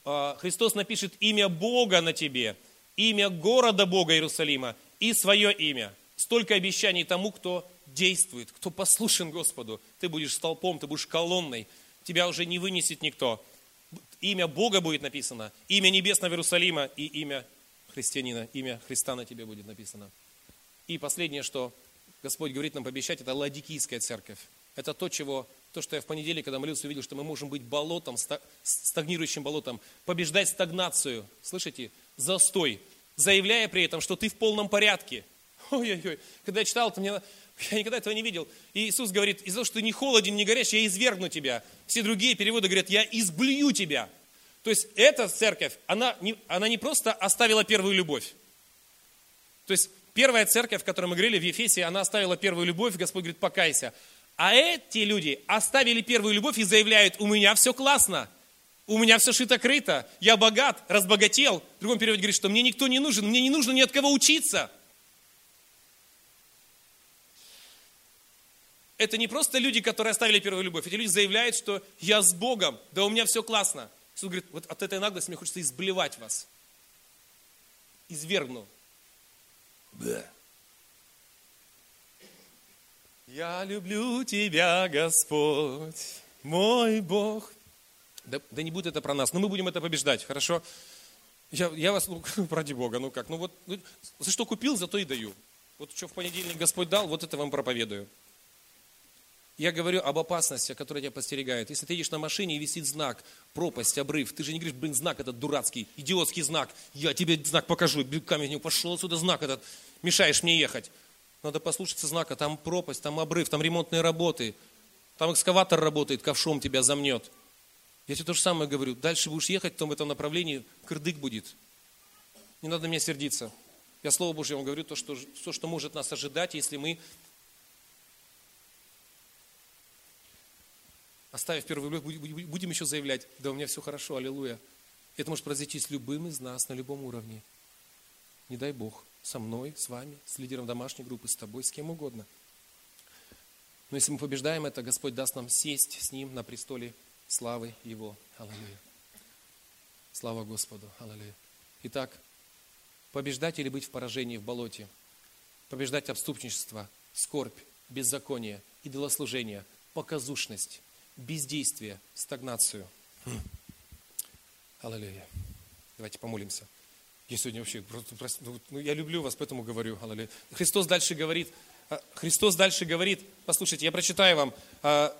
А, Христос напишет имя Бога на тебе – имя города Бога Иерусалима и свое имя. Столько обещаний тому, кто действует, кто послушен Господу. Ты будешь столпом, ты будешь колонной, тебя уже не вынесет никто. Имя Бога будет написано, имя Небесного Иерусалима и имя христианина, имя Христа на тебе будет написано. И последнее, что Господь говорит нам пообещать, это Ладикийская церковь. Это то, чего, то, что я в понедельник, когда молился, увидел, что мы можем быть болотом, стагнирующим болотом, побеждать стагнацию. Слышите? застой, заявляя при этом, что ты в полном порядке. Ой-ой-ой, когда я читал это, мне, я никогда этого не видел. И Иисус говорит, из-за того, что ты не холоден, не горячий, я извергну тебя. Все другие переводы говорят, я изблюю тебя. То есть эта церковь, она не, она не просто оставила первую любовь. То есть первая церковь, в которой мы говорили в Ефесе, она оставила первую любовь, Господь говорит, покайся. А эти люди оставили первую любовь и заявляют, у меня все классно. У меня все шито-крыто, я богат, разбогател. В другом переводе говорит, что мне никто не нужен, мне не нужно ни от кого учиться. Это не просто люди, которые оставили первую любовь. Эти люди заявляют, что я с Богом, да у меня все классно. Иисус говорит, вот от этой наглости мне хочется изблевать вас. Извергну. Да. Я люблю Тебя, Господь, мой Бог. Да, да не будет это про нас, но мы будем это побеждать, хорошо? Я, я вас, ну, ради Бога, ну как, ну вот, ну, за что купил, за то и даю. Вот что в понедельник Господь дал, вот это вам проповедую. Я говорю об опасности, которая тебя подстерегает. Если ты едешь на машине и висит знак, пропасть, обрыв, ты же не говоришь, блин, знак этот дурацкий, идиотский знак, я тебе знак покажу, камень, пошел отсюда знак этот, мешаешь мне ехать. Надо послушаться знака, там пропасть, там обрыв, там ремонтные работы, там экскаватор работает, ковшом тебя замнет. Я тебе то же самое говорю, дальше будешь ехать в том этом направлении, кырдык будет. Не надо мне сердиться. Я Слово Божье вам говорю, то что, то, что может нас ожидать, если мы оставив первую любовь, будем еще заявлять, да у меня все хорошо, аллилуйя. Это может произойти с любым из нас на любом уровне. Не дай Бог, со мной, с вами, с лидером домашней группы, с тобой, с кем угодно. Но если мы побеждаем это, Господь даст нам сесть с Ним на престоле славы Его. Аллилуйя. Слава Господу. Аллилуйя. Итак, побеждать или быть в поражении в болоте. Побеждать обступничество, скорбь, беззаконие, идолослужение, показушность – бездействие, стагнацию. Хм. Аллилуйя. Давайте помолимся. Я сегодня вообще просто, ну, ну, я люблю вас, поэтому говорю. Аллилуйя. Христос дальше говорит, а, Христос дальше говорит, послушайте, я прочитаю вам, а,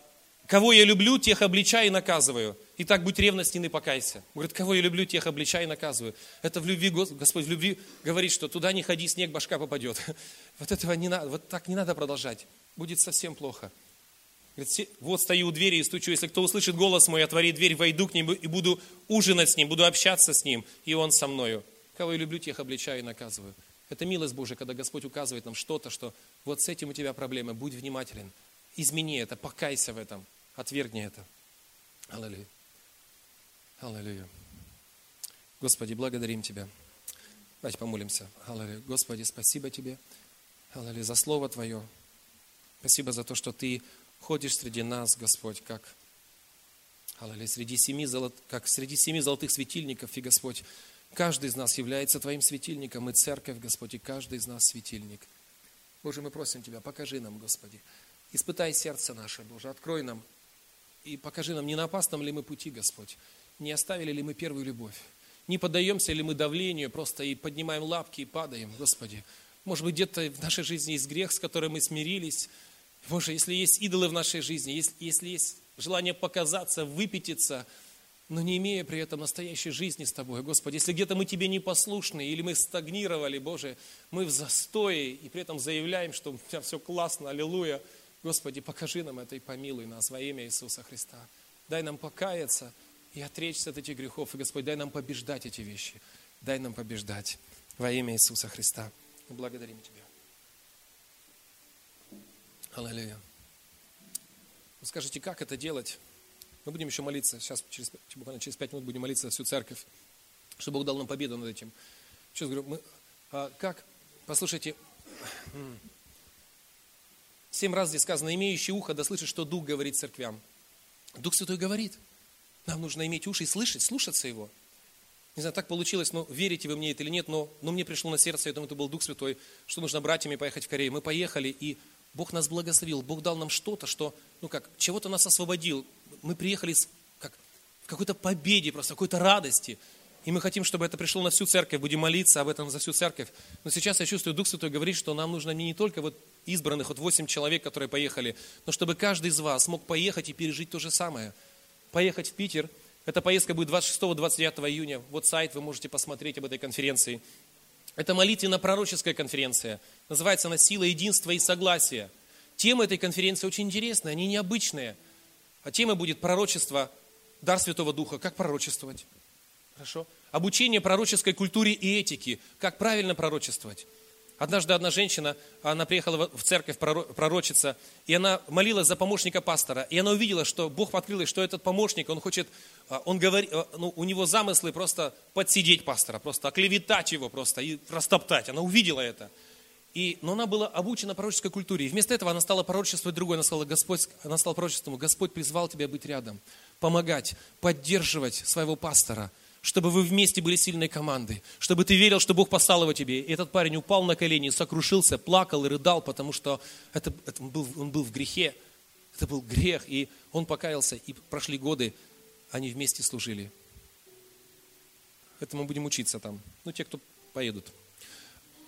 кого я люблю, тех обличаю и наказываю. Итак, будь ревностен и покайся. Говорит, кого я люблю, тех обличаю и наказываю. Это в любви, Господь в любви говорит, что туда не ходи, снег башка попадет. Вот этого не надо, вот так не надо продолжать. Будет совсем плохо. Говорит, вот стою у двери и стучу, если кто услышит голос мой, отвори дверь, войду к нему и буду ужинать с ним, буду общаться с ним, и он со мною. Кого я люблю, тех обличаю и наказываю. Это милость Божия, когда Господь указывает нам что-то, что вот с этим у тебя проблемы, будь внимателен, измени это, покайся в этом, отвергни это. Аллилуйя. Аллилуйя. Господи, благодарим Тебя. Давайте помолимся. Аллилуйя. Господи, спасибо Тебе. Аллилуйя. За Слово Твое. Спасибо за то, что Ты ходишь среди нас, Господь, как, аллилуйя, среди семи, золот, как среди семи золотых светильников, и, Господь, каждый из нас является Твоим светильником, и церковь, Господь, и каждый из нас светильник. Боже, мы просим Тебя, покажи нам, Господи, испытай сердце наше, Боже, открой нам и покажи нам, не на опасном ли мы пути, Господь, не оставили ли мы первую любовь, не поддаемся ли мы давлению просто и поднимаем лапки и падаем, Господи. Может быть, где-то в нашей жизни есть грех, с которым мы смирились, Боже, если есть идолы в нашей жизни, если, если есть желание показаться, выпятиться, но не имея при этом настоящей жизни с Тобой. Господи, если где-то мы Тебе не послушны, или мы стагнировали, Боже, мы в застое, и при этом заявляем, что у меня все классно, аллилуйя. Господи, покажи нам это и помилуй нас во имя Иисуса Христа. Дай нам покаяться и отречься от этих грехов. И, Господь, дай нам побеждать эти вещи. Дай нам побеждать во имя Иисуса Христа. Мы благодарим Тебя. Аллилуйя. Вы скажете, как это делать? Мы будем еще молиться. Сейчас, через, буквально через пять минут будем молиться всю церковь, чтобы Бог дал нам победу над этим. Сейчас говорю, мы, а, как? Послушайте, семь раз здесь сказано, имеющий ухо, да слышит, что Дух говорит церквям. Дух Святой говорит. Нам нужно иметь уши и слышать, слушаться Его. Не знаю, так получилось, но верите вы мне это или нет, но, но мне пришло на сердце, я думаю, это был Дух Святой, что нужно братьями поехать в Корею. Мы поехали, и Бог нас благословил, Бог дал нам что-то, что, ну как, чего-то нас освободил. Мы приехали с, как, в какой-то победе, просто какой-то радости. И мы хотим, чтобы это пришло на всю церковь, будем молиться об этом за всю церковь. Но сейчас я чувствую, Дух Святой говорит, что нам нужно не только вот избранных, вот 8 человек, которые поехали, но чтобы каждый из вас мог поехать и пережить то же самое. Поехать в Питер. Эта поездка будет 26-29 июня. Вот сайт, вы можете посмотреть об этой конференции. Это молитвенно-пророческая конференция. Называется она «Сила единства и согласия». Тема этой конференции очень интересная, они необычные. А тема будет пророчество, дар Святого Духа. Как пророчествовать? Хорошо? Обучение пророческой культуре и этике. Как правильно пророчествовать? Однажды одна женщина, она приехала в церковь пророчиться, и она молилась за помощника пастора. И она увидела, что Бог открыл ей, что этот помощник, он хочет, а, он говорит, а, ну, у него замыслы просто подсидеть пастора, просто оклеветать его просто и растоптать. Она увидела это. И, но она была обучена пророческой культуре. И вместо этого она стала пророчествовать другой. Она сказала, Господь, она стала пророчеством, Господь призвал тебя быть рядом, помогать, поддерживать своего пастора – чтобы вы вместе были сильной командой, чтобы ты верил, что Бог послал его тебе. И этот парень упал на колени, сокрушился, плакал и рыдал, потому что это, это он, был, он был в грехе. Это был грех, и он покаялся, и прошли годы, они вместе служили. Это мы будем учиться там. Ну, те, кто поедут.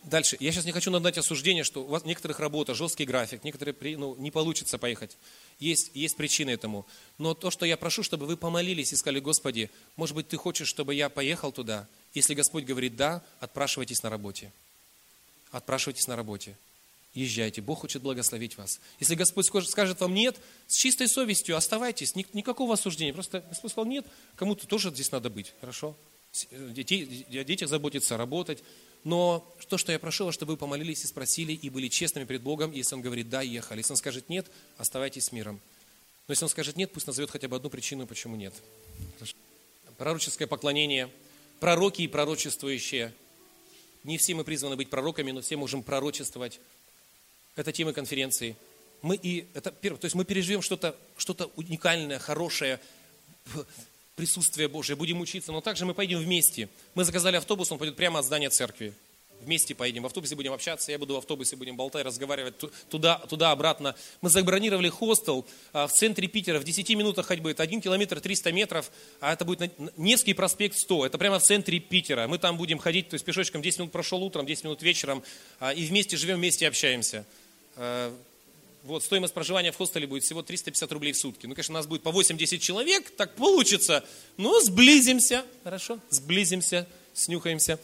Дальше. Я сейчас не хочу надать осуждение, что у вас некоторых работа, жесткий график, некоторые ну, не получится поехать. Есть, есть причины этому. Но то, что я прошу, чтобы вы помолились и сказали, Господи, может быть, Ты хочешь, чтобы я поехал туда? Если Господь говорит «да», отпрашивайтесь на работе. Отпрашивайтесь на работе. Езжайте. Бог хочет благословить вас. Если Господь скажет вам «нет», с чистой совестью оставайтесь. Никакого осуждения. Просто Господь сказал «нет», кому-то тоже здесь надо быть. Хорошо? Детей, о детях заботиться, работать. Но то, что я прошу чтобы вы помолились и спросили, и были честными перед Богом, если Он говорит «да», ехали. Если Он скажет «нет», оставайтесь с миром. Но если Он скажет «нет», пусть назовет хотя бы одну причину, почему нет. Пророческое поклонение, пророки и пророчествующие. Не все мы призваны быть пророками, но все можем пророчествовать. Это тема конференции. Мы и это первое, то есть мы переживем что-то что уникальное, хорошее, присутствие Божие, будем учиться, но также мы поедем вместе. Мы заказали автобус, он пойдет прямо от здания церкви. Вместе поедем, в автобусе будем общаться, я буду в автобусе, будем болтать, разговаривать туда, туда. Мы забронировали хостел а, в центре Питера, в 10 минутах ходьбы, это 1 километр 300 метров, а это будет Невский проспект 100, это прямо в центре Питера. Мы там будем ходить, то есть пешочком 10 минут прошел утром, 10 минут вечером, а, и вместе живем, вместе общаемся. Вот, стоимость проживания в хостеле будет всего 350 рублей в сутки. Ну, конечно, у нас будет по 8-10 человек, так получится. Но сблизимся, хорошо? Сблизимся, снюхаемся.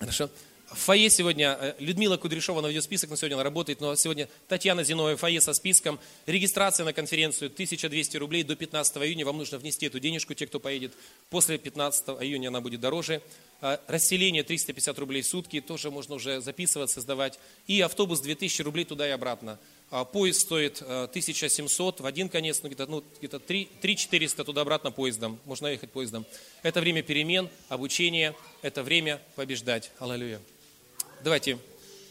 Хорошо? В фойе сегодня э, Людмила Кудряшова, она ведет список, на сегодня она работает, но сегодня Татьяна Зиновая в фойе со списком. Регистрация на конференцию 1200 рублей до 15 июня. Вам нужно внести эту денежку, те, кто поедет. После 15 июня она будет дороже. А, расселение 350 рублей в сутки, тоже можно уже записываться, сдавать. И автобус 2000 рублей туда и обратно. А, поезд стоит 1700 а, в один конец, ну, где-то ну, где 3-400 туда-обратно поездом. Можно ехать поездом. Это время перемен, обучения, это время побеждать. Аллилуйя. Давайте.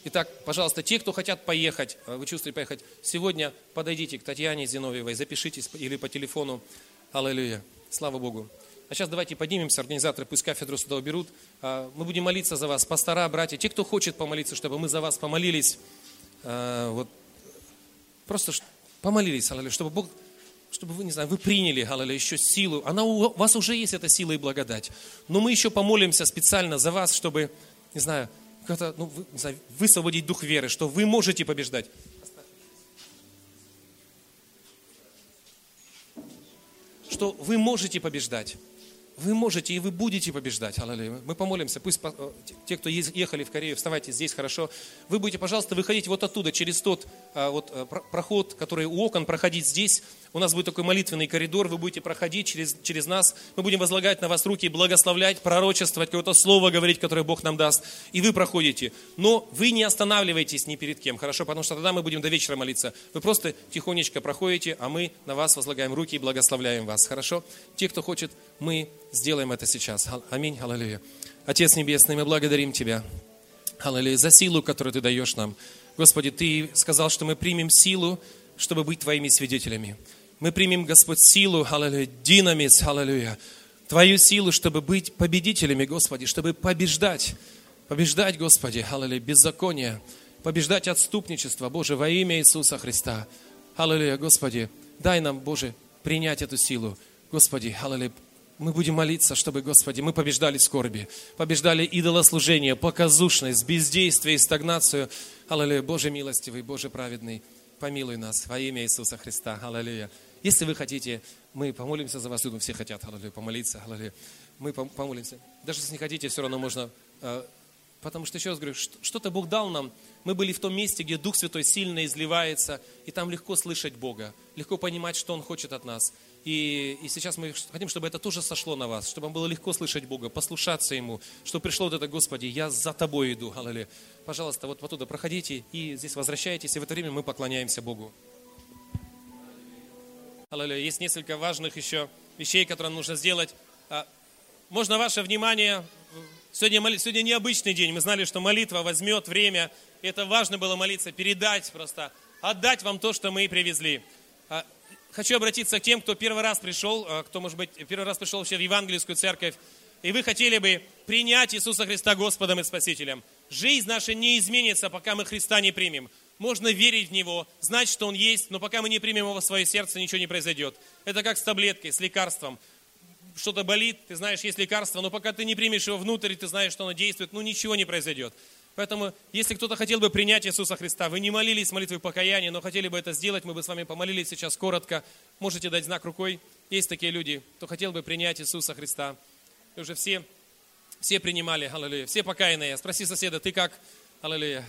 Итак, пожалуйста, те, кто хотят поехать, вы чувствуете поехать, сегодня подойдите к Татьяне Зиновьевой, запишитесь или по телефону. Аллилуйя. Слава Богу. А сейчас давайте поднимемся, организаторы пусть кафедру сюда уберут. А, мы будем молиться за вас, пастора, братья, те, кто хочет помолиться, чтобы мы за вас помолились. А, вот, просто помолились, аллилуйя, чтобы Бог, чтобы вы, не знаю, вы приняли, аллилуйя, еще силу. Она у вас уже есть эта сила и благодать. Но мы еще помолимся специально за вас, чтобы, не знаю, как-то, ну, вы, не знаю, высвободить дух веры, что вы можете побеждать. Что вы можете побеждать вы можете и вы будете побеждать. Аллилуйя. Мы помолимся. Пусть э, те, кто ехали в Корею, вставайте здесь хорошо. Вы будете, пожалуйста, выходить вот оттуда, через тот а, вот, э, проход, который у окон, проходить здесь. У нас будет такой молитвенный коридор. Вы будете проходить через, через нас. Мы будем возлагать на вас руки, благословлять, пророчествовать, какое-то слово говорить, которое Бог нам даст. И вы проходите. Но вы не останавливайтесь ни перед кем, хорошо? Потому что тогда мы будем до вечера молиться. Вы просто тихонечко проходите, а мы на вас возлагаем руки и благословляем вас, хорошо? Те, кто хочет, мы сделаем это сейчас. Аминь, аллилуйя. Отец Небесный, мы благодарим Тебя, аллилуйя, за силу, которую Ты даешь нам. Господи, Ты сказал, что мы примем силу, чтобы быть Твоими свидетелями. Мы примем, Господь, силу, аллилуйя, динамис, аллилуйя, Твою силу, чтобы быть победителями, Господи, чтобы побеждать, побеждать, Господи, аллилуйя, беззаконие, побеждать отступничество, Боже, во имя Иисуса Христа. Аллилуйя, Господи, дай нам, Боже, принять эту силу. Господи, аллилуйя, мы будем молиться, чтобы, Господи, мы побеждали скорби, побеждали идолослужение, показушность, бездействие и стагнацию. Аллилуйя, Боже милостивый, Боже праведный, помилуй нас во имя Иисуса Христа. Аллилуйя. Если вы хотите, мы помолимся за вас, думаю, все хотят, аллилуйя, помолиться, аллилуйя. Мы помолимся. Даже если не хотите, все равно можно э, Потому что, еще раз говорю, что-то Бог дал нам. Мы были в том месте, где Дух Святой сильно изливается, и там легко слышать Бога, легко понимать, что Он хочет от нас. И, и сейчас мы хотим, чтобы это тоже сошло на вас, чтобы вам было легко слышать Бога, послушаться Ему, чтобы пришло вот это, Господи, я за Тобой иду, аллилуйя. Пожалуйста, вот оттуда проходите и здесь возвращайтесь, и в это время мы поклоняемся Богу. Аллилуйя. Есть несколько важных еще вещей, которые нужно сделать. А, можно ваше внимание Сегодня, сегодня необычный день. Мы знали, что молитва возьмет время. Это важно было молиться, передать просто, отдать вам то, что мы привезли. А, хочу обратиться к тем, кто первый раз пришел, а, кто, может быть, первый раз пришел вообще в евангельскую церковь. и вы хотели бы принять Иисуса Христа Господом и Спасителем, жизнь наша не изменится, пока мы Христа не примем. Можно верить в Него, знать, что Он есть, но пока мы не примем Его в свое сердце, ничего не произойдет. Это как с таблеткой, с лекарством. Что-то болит, ты знаешь, есть лекарство, но пока ты не примешь его внутрь, ты знаешь, что оно действует, ну ничего не произойдет. Поэтому, если кто-то хотел бы принять Иисуса Христа, вы не молились молитвой покаяния, но хотели бы это сделать, мы бы с вами помолились сейчас коротко. Можете дать знак рукой. Есть такие люди, кто хотел бы принять Иисуса Христа. И уже все, все принимали, аллилуйя. Все покаянные. Спроси соседа, ты как? Аллилуйя.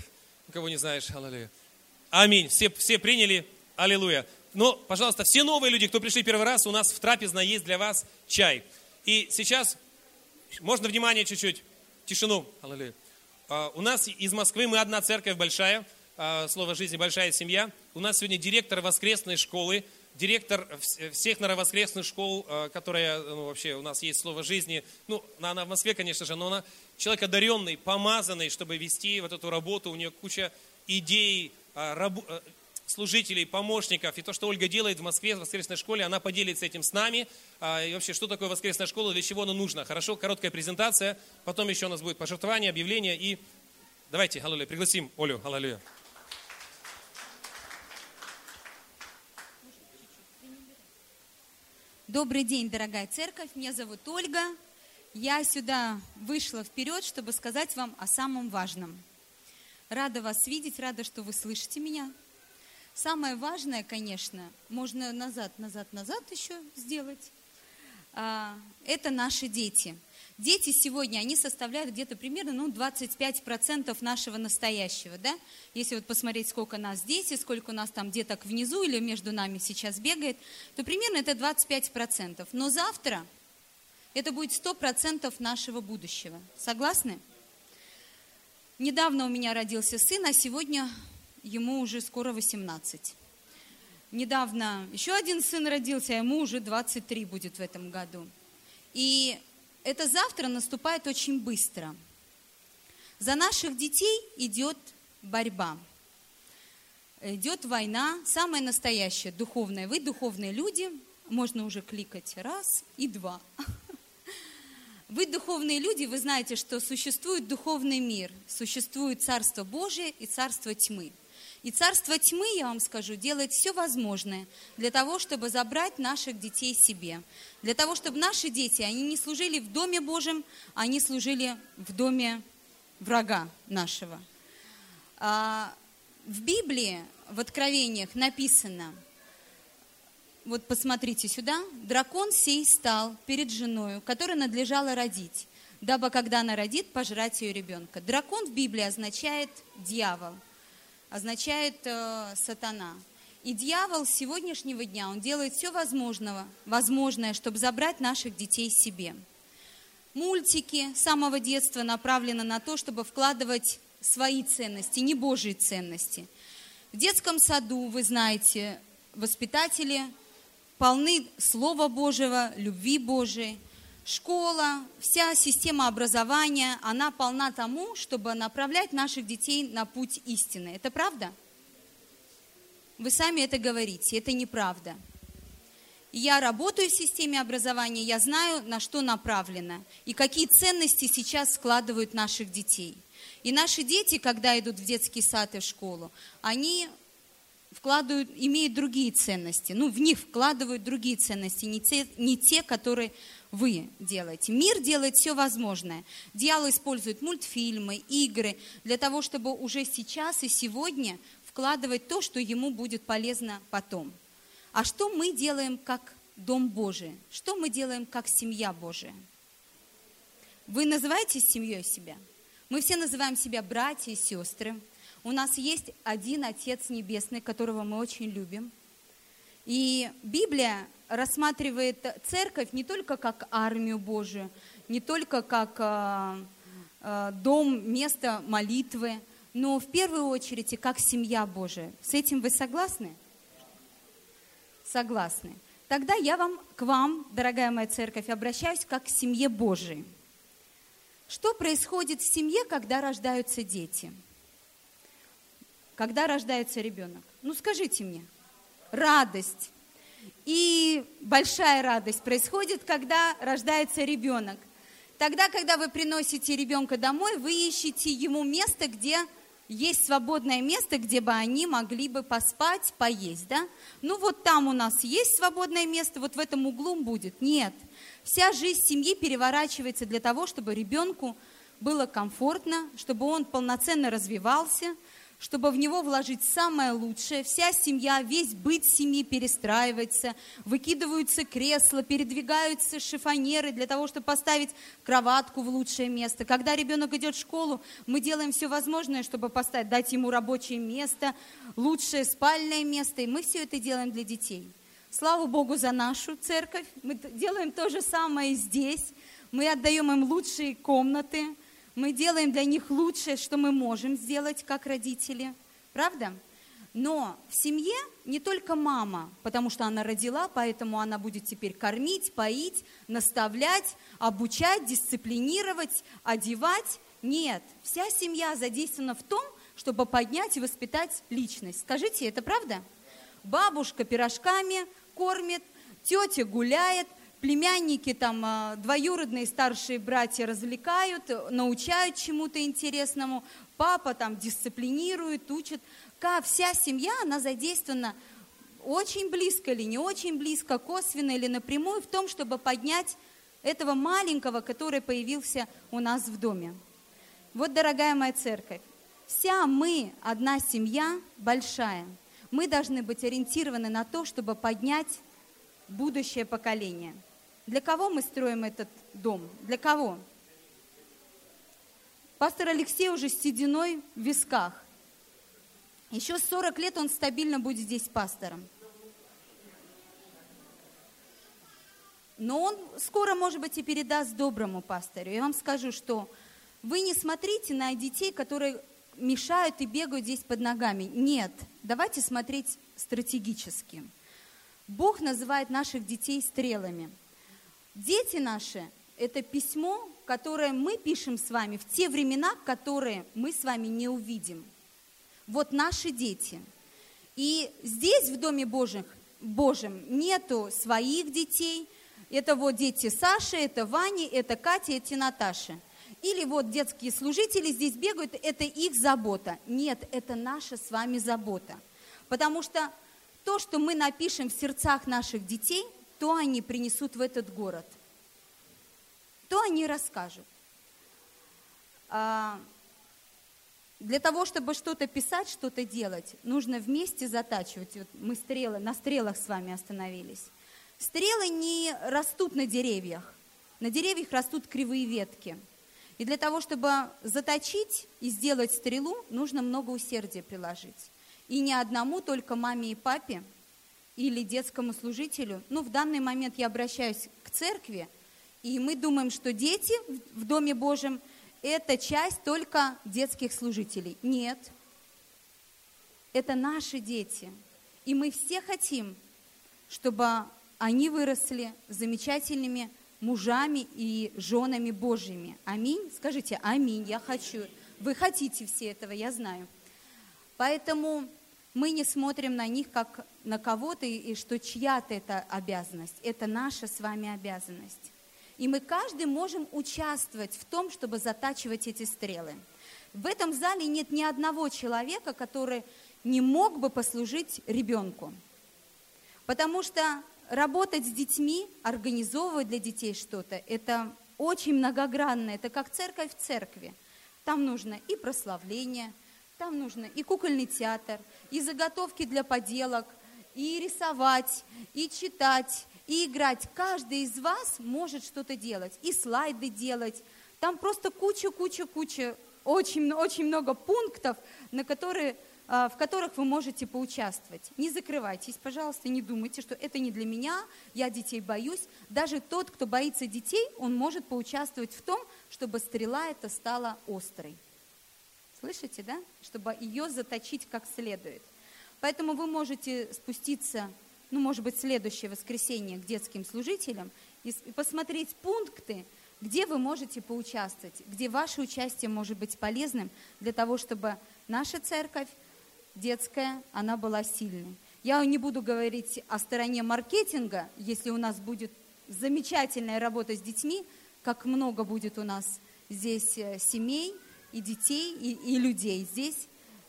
Кого не знаешь, аллилуйя. Аминь. Все, все приняли, аллилуйя. Но, пожалуйста, все новые люди, кто пришли первый раз, у нас в трапезной есть для вас чай. И сейчас, можно внимание чуть-чуть, тишину, аллилуйя. А, у нас из Москвы, мы одна церковь большая, а, слово жизни большая семья. У нас сегодня директор воскресной школы, директор всех воскресных школ, а, которая ну, вообще у нас есть слово жизни. Ну, она в Москве, конечно же, но она человек одаренный, помазанный, чтобы вести вот эту работу. У нее куча идей, служителей, помощников. И то, что Ольга делает в Москве, в воскресной школе, она поделится этим с нами. А, и вообще, что такое воскресная школа, для чего она нужна. Хорошо, короткая презентация. Потом еще у нас будет пожертвование, объявление. И давайте, аллилуйя, пригласим Олю, аллилуйя. Добрый день, дорогая церковь. Меня зовут Ольга. Я сюда вышла вперед, чтобы сказать вам о самом важном. Рада вас видеть, рада, что вы слышите меня. Самое важное, конечно, можно назад, назад, назад еще сделать. А, это наши дети. Дети сегодня, они составляют где-то примерно ну, 25% нашего настоящего. Да? Если вот посмотреть, сколько нас дети, сколько у нас там деток внизу или между нами сейчас бегает, то примерно это 25%. Но завтра это будет 100% нашего будущего. Согласны? Недавно у меня родился сын, а сегодня ему уже скоро 18. Недавно еще один сын родился, а ему уже 23 будет в этом году. И это завтра наступает очень быстро. За наших детей идет борьба. Идет война, самая настоящая, духовная. Вы духовные люди, можно уже кликать раз и два. Вы духовные люди, вы знаете, что существует духовный мир, существует Царство Божие и Царство тьмы. И царство тьмы, я вам скажу, делает все возможное для того, чтобы забрать наших детей себе. Для того, чтобы наши дети, они не служили в Доме Божьем, они служили в доме врага нашего. А, в Библии, в Откровениях написано, вот посмотрите сюда, дракон сей стал перед женою, которой надлежало родить, дабы, когда она родит, пожрать ее ребенка. Дракон в Библии означает дьявол – означает э, сатана. И дьявол сегодняшнего дня, он делает все возможного, возможное, чтобы забрать наших детей себе. Мультики с самого детства направлены на то, чтобы вкладывать свои ценности, не Божьи ценности. В детском саду, вы знаете, воспитатели полны Слова Божьего, любви Божией, школа, вся система образования, она полна тому, чтобы направлять наших детей на путь истины. Это правда? Вы сами это говорите, это неправда. Я работаю в системе образования, я знаю, на что направлено и какие ценности сейчас складывают наших детей. И наши дети, когда идут в детский сад и в школу, они вкладывают, имеют другие ценности. Ну, в них вкладывают другие ценности, не те, не те которые вы делаете. Мир делает все возможное. Дьявол использует мультфильмы, игры для того, чтобы уже сейчас и сегодня вкладывать то, что ему будет полезно потом. А что мы делаем как Дом Божий? Что мы делаем как семья Божия? Вы называете семьей себя? Мы все называем себя братья и сестры. У нас есть один Отец Небесный, которого мы очень любим. И Библия рассматривает церковь не только как армию Божию, не только как э, э, дом, место молитвы, но в первую очередь и как семья Божия. С этим вы согласны? Согласны. Тогда я вам, к вам, дорогая моя церковь, обращаюсь как к семье Божией. Что происходит в семье, когда рождаются дети? Когда рождается ребенок? Ну скажите мне. Радость, и большая радость происходит, когда рождается ребенок. Тогда, когда вы приносите ребенка домой, вы ищете ему место, где есть свободное место, где бы они могли бы поспать, поесть, да? Ну вот там у нас есть свободное место, вот в этом углу будет. Нет. Вся жизнь семьи переворачивается для того, чтобы ребенку было комфортно, чтобы он полноценно развивался – чтобы в него вложить самое лучшее. Вся семья, весь быт семьи перестраивается, выкидываются кресла, передвигаются шифонеры для того, чтобы поставить кроватку в лучшее место. Когда ребенок идет в школу, мы делаем все возможное, чтобы поставить, дать ему рабочее место, лучшее спальное место, и мы все это делаем для детей. Слава Богу за нашу церковь. Мы делаем то же самое здесь. Мы отдаем им лучшие комнаты, мы делаем для них лучшее, что мы можем сделать как родители. Правда? Но в семье не только мама, потому что она родила, поэтому она будет теперь кормить, поить, наставлять, обучать, дисциплинировать, одевать. Нет, вся семья задействована в том, чтобы поднять и воспитать личность. Скажите, это правда? Бабушка пирожками кормит, тетя гуляет, племянники, там, а, двоюродные старшие братья развлекают, научают чему-то интересному, папа там дисциплинирует, учит. Как вся семья, она задействована очень близко или не очень близко, косвенно или напрямую в том, чтобы поднять этого маленького, который появился у нас в доме. Вот, дорогая моя церковь, вся мы, одна семья, большая, мы должны быть ориентированы на то, чтобы поднять будущее поколение – для кого мы строим этот дом? Для кого? Пастор Алексей уже с сединой в висках. Еще 40 лет он стабильно будет здесь пастором. Но он скоро, может быть, и передаст доброму пастору. Я вам скажу, что вы не смотрите на детей, которые мешают и бегают здесь под ногами. Нет, давайте смотреть стратегически. Бог называет наших детей стрелами – Дети наши – это письмо, которое мы пишем с вами в те времена, которые мы с вами не увидим. Вот наши дети. И здесь, в Доме Божьих, Божьем, нету своих детей. Это вот дети Саши, это Вани, это Катя, это Наташа. Или вот детские служители здесь бегают, это их забота. Нет, это наша с вами забота. Потому что то, что мы напишем в сердцах наших детей – то они принесут в этот город, то они расскажут. А, для того, чтобы что-то писать, что-то делать, нужно вместе затачивать. Вот мы стрелы, на стрелах с вами остановились. Стрелы не растут на деревьях. На деревьях растут кривые ветки. И для того, чтобы заточить и сделать стрелу, нужно много усердия приложить. И не одному, только маме и папе – или детскому служителю, ну, в данный момент я обращаюсь к церкви, и мы думаем, что дети в Доме Божьем – это часть только детских служителей. Нет, это наши дети. И мы все хотим, чтобы они выросли замечательными мужами и женами Божьими. Аминь. Скажите, аминь, я хочу. Вы хотите все этого, я знаю. Поэтому мы не смотрим на них как на кого-то, и что чья-то это обязанность. Это наша с вами обязанность. И мы каждый можем участвовать в том, чтобы затачивать эти стрелы. В этом зале нет ни одного человека, который не мог бы послужить ребенку. Потому что работать с детьми, организовывать для детей что-то, это очень многогранно, это как церковь в церкви. Там нужно и прославление, там нужно и кукольный театр, и заготовки для поделок, и рисовать, и читать, и играть. Каждый из вас может что-то делать, и слайды делать. Там просто куча-куча-куча, очень, очень много пунктов, на которые, а, в которых вы можете поучаствовать. Не закрывайтесь, пожалуйста, не думайте, что это не для меня, я детей боюсь. Даже тот, кто боится детей, он может поучаствовать в том, чтобы стрела эта стала острой. Слышите, да? Чтобы ее заточить как следует. Поэтому вы можете спуститься, ну, может быть, следующее воскресенье к детским служителям и посмотреть пункты, где вы можете поучаствовать, где ваше участие может быть полезным для того, чтобы наша церковь детская, она была сильной. Я не буду говорить о стороне маркетинга, если у нас будет замечательная работа с детьми, как много будет у нас здесь э, семей и детей, и, и людей здесь.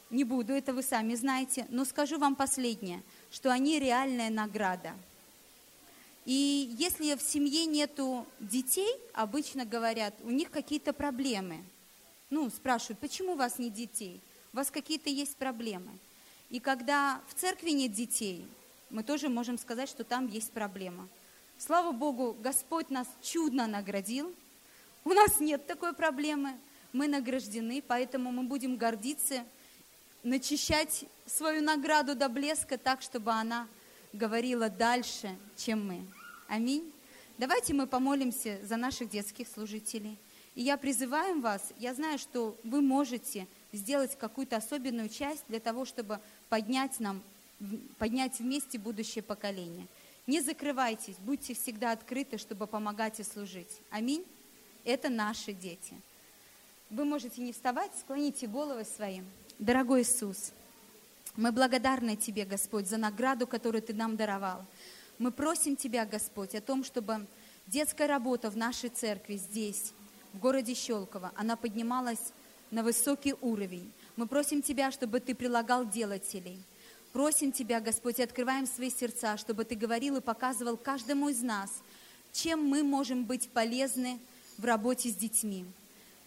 Не буду, это вы сами знаете. Но скажу вам последнее, что они реальная награда. И если в семье нету детей, обычно говорят, у них какие-то проблемы. Ну, спрашивают, почему у вас нет детей? У вас какие-то есть проблемы. И когда в церкви нет детей, мы тоже можем сказать, что там есть проблема. Слава Богу, Господь нас чудно наградил. У нас нет такой проблемы. Мы награждены, поэтому мы будем гордиться, начищать свою награду до блеска так, чтобы она говорила дальше, чем мы. Аминь. Давайте мы помолимся за наших детских служителей. И я призываю вас, я знаю, что вы можете сделать какую-то особенную часть для того, чтобы поднять нам, поднять вместе будущее поколение. Не закрывайтесь, будьте всегда открыты, чтобы помогать и служить. Аминь. Это наши дети. Вы можете не вставать, склоните головы свои. Дорогой Иисус, мы благодарны Тебе, Господь, за награду, которую Ты нам даровал. Мы просим Тебя, Господь, о том, чтобы детская работа в нашей церкви здесь, в городе Щелково, она поднималась на высокий уровень. Мы просим Тебя, чтобы Ты прилагал делателей. Просим Тебя, Господь, и открываем свои сердца, чтобы Ты говорил и показывал каждому из нас, чем мы можем быть полезны в работе с детьми.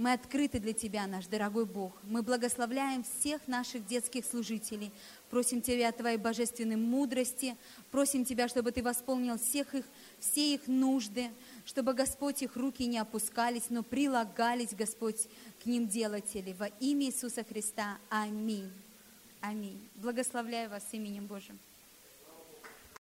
Мы открыты для Тебя, наш дорогой Бог. Мы благословляем всех наших детских служителей. Просим Тебя о Твоей божественной мудрости. Просим Тебя, чтобы Ты восполнил всех их, все их нужды, чтобы, Господь, их руки не опускались, но прилагались, Господь, к ним делатели. Во имя Иисуса Христа. Аминь. Аминь. Благословляю вас именем Божьим.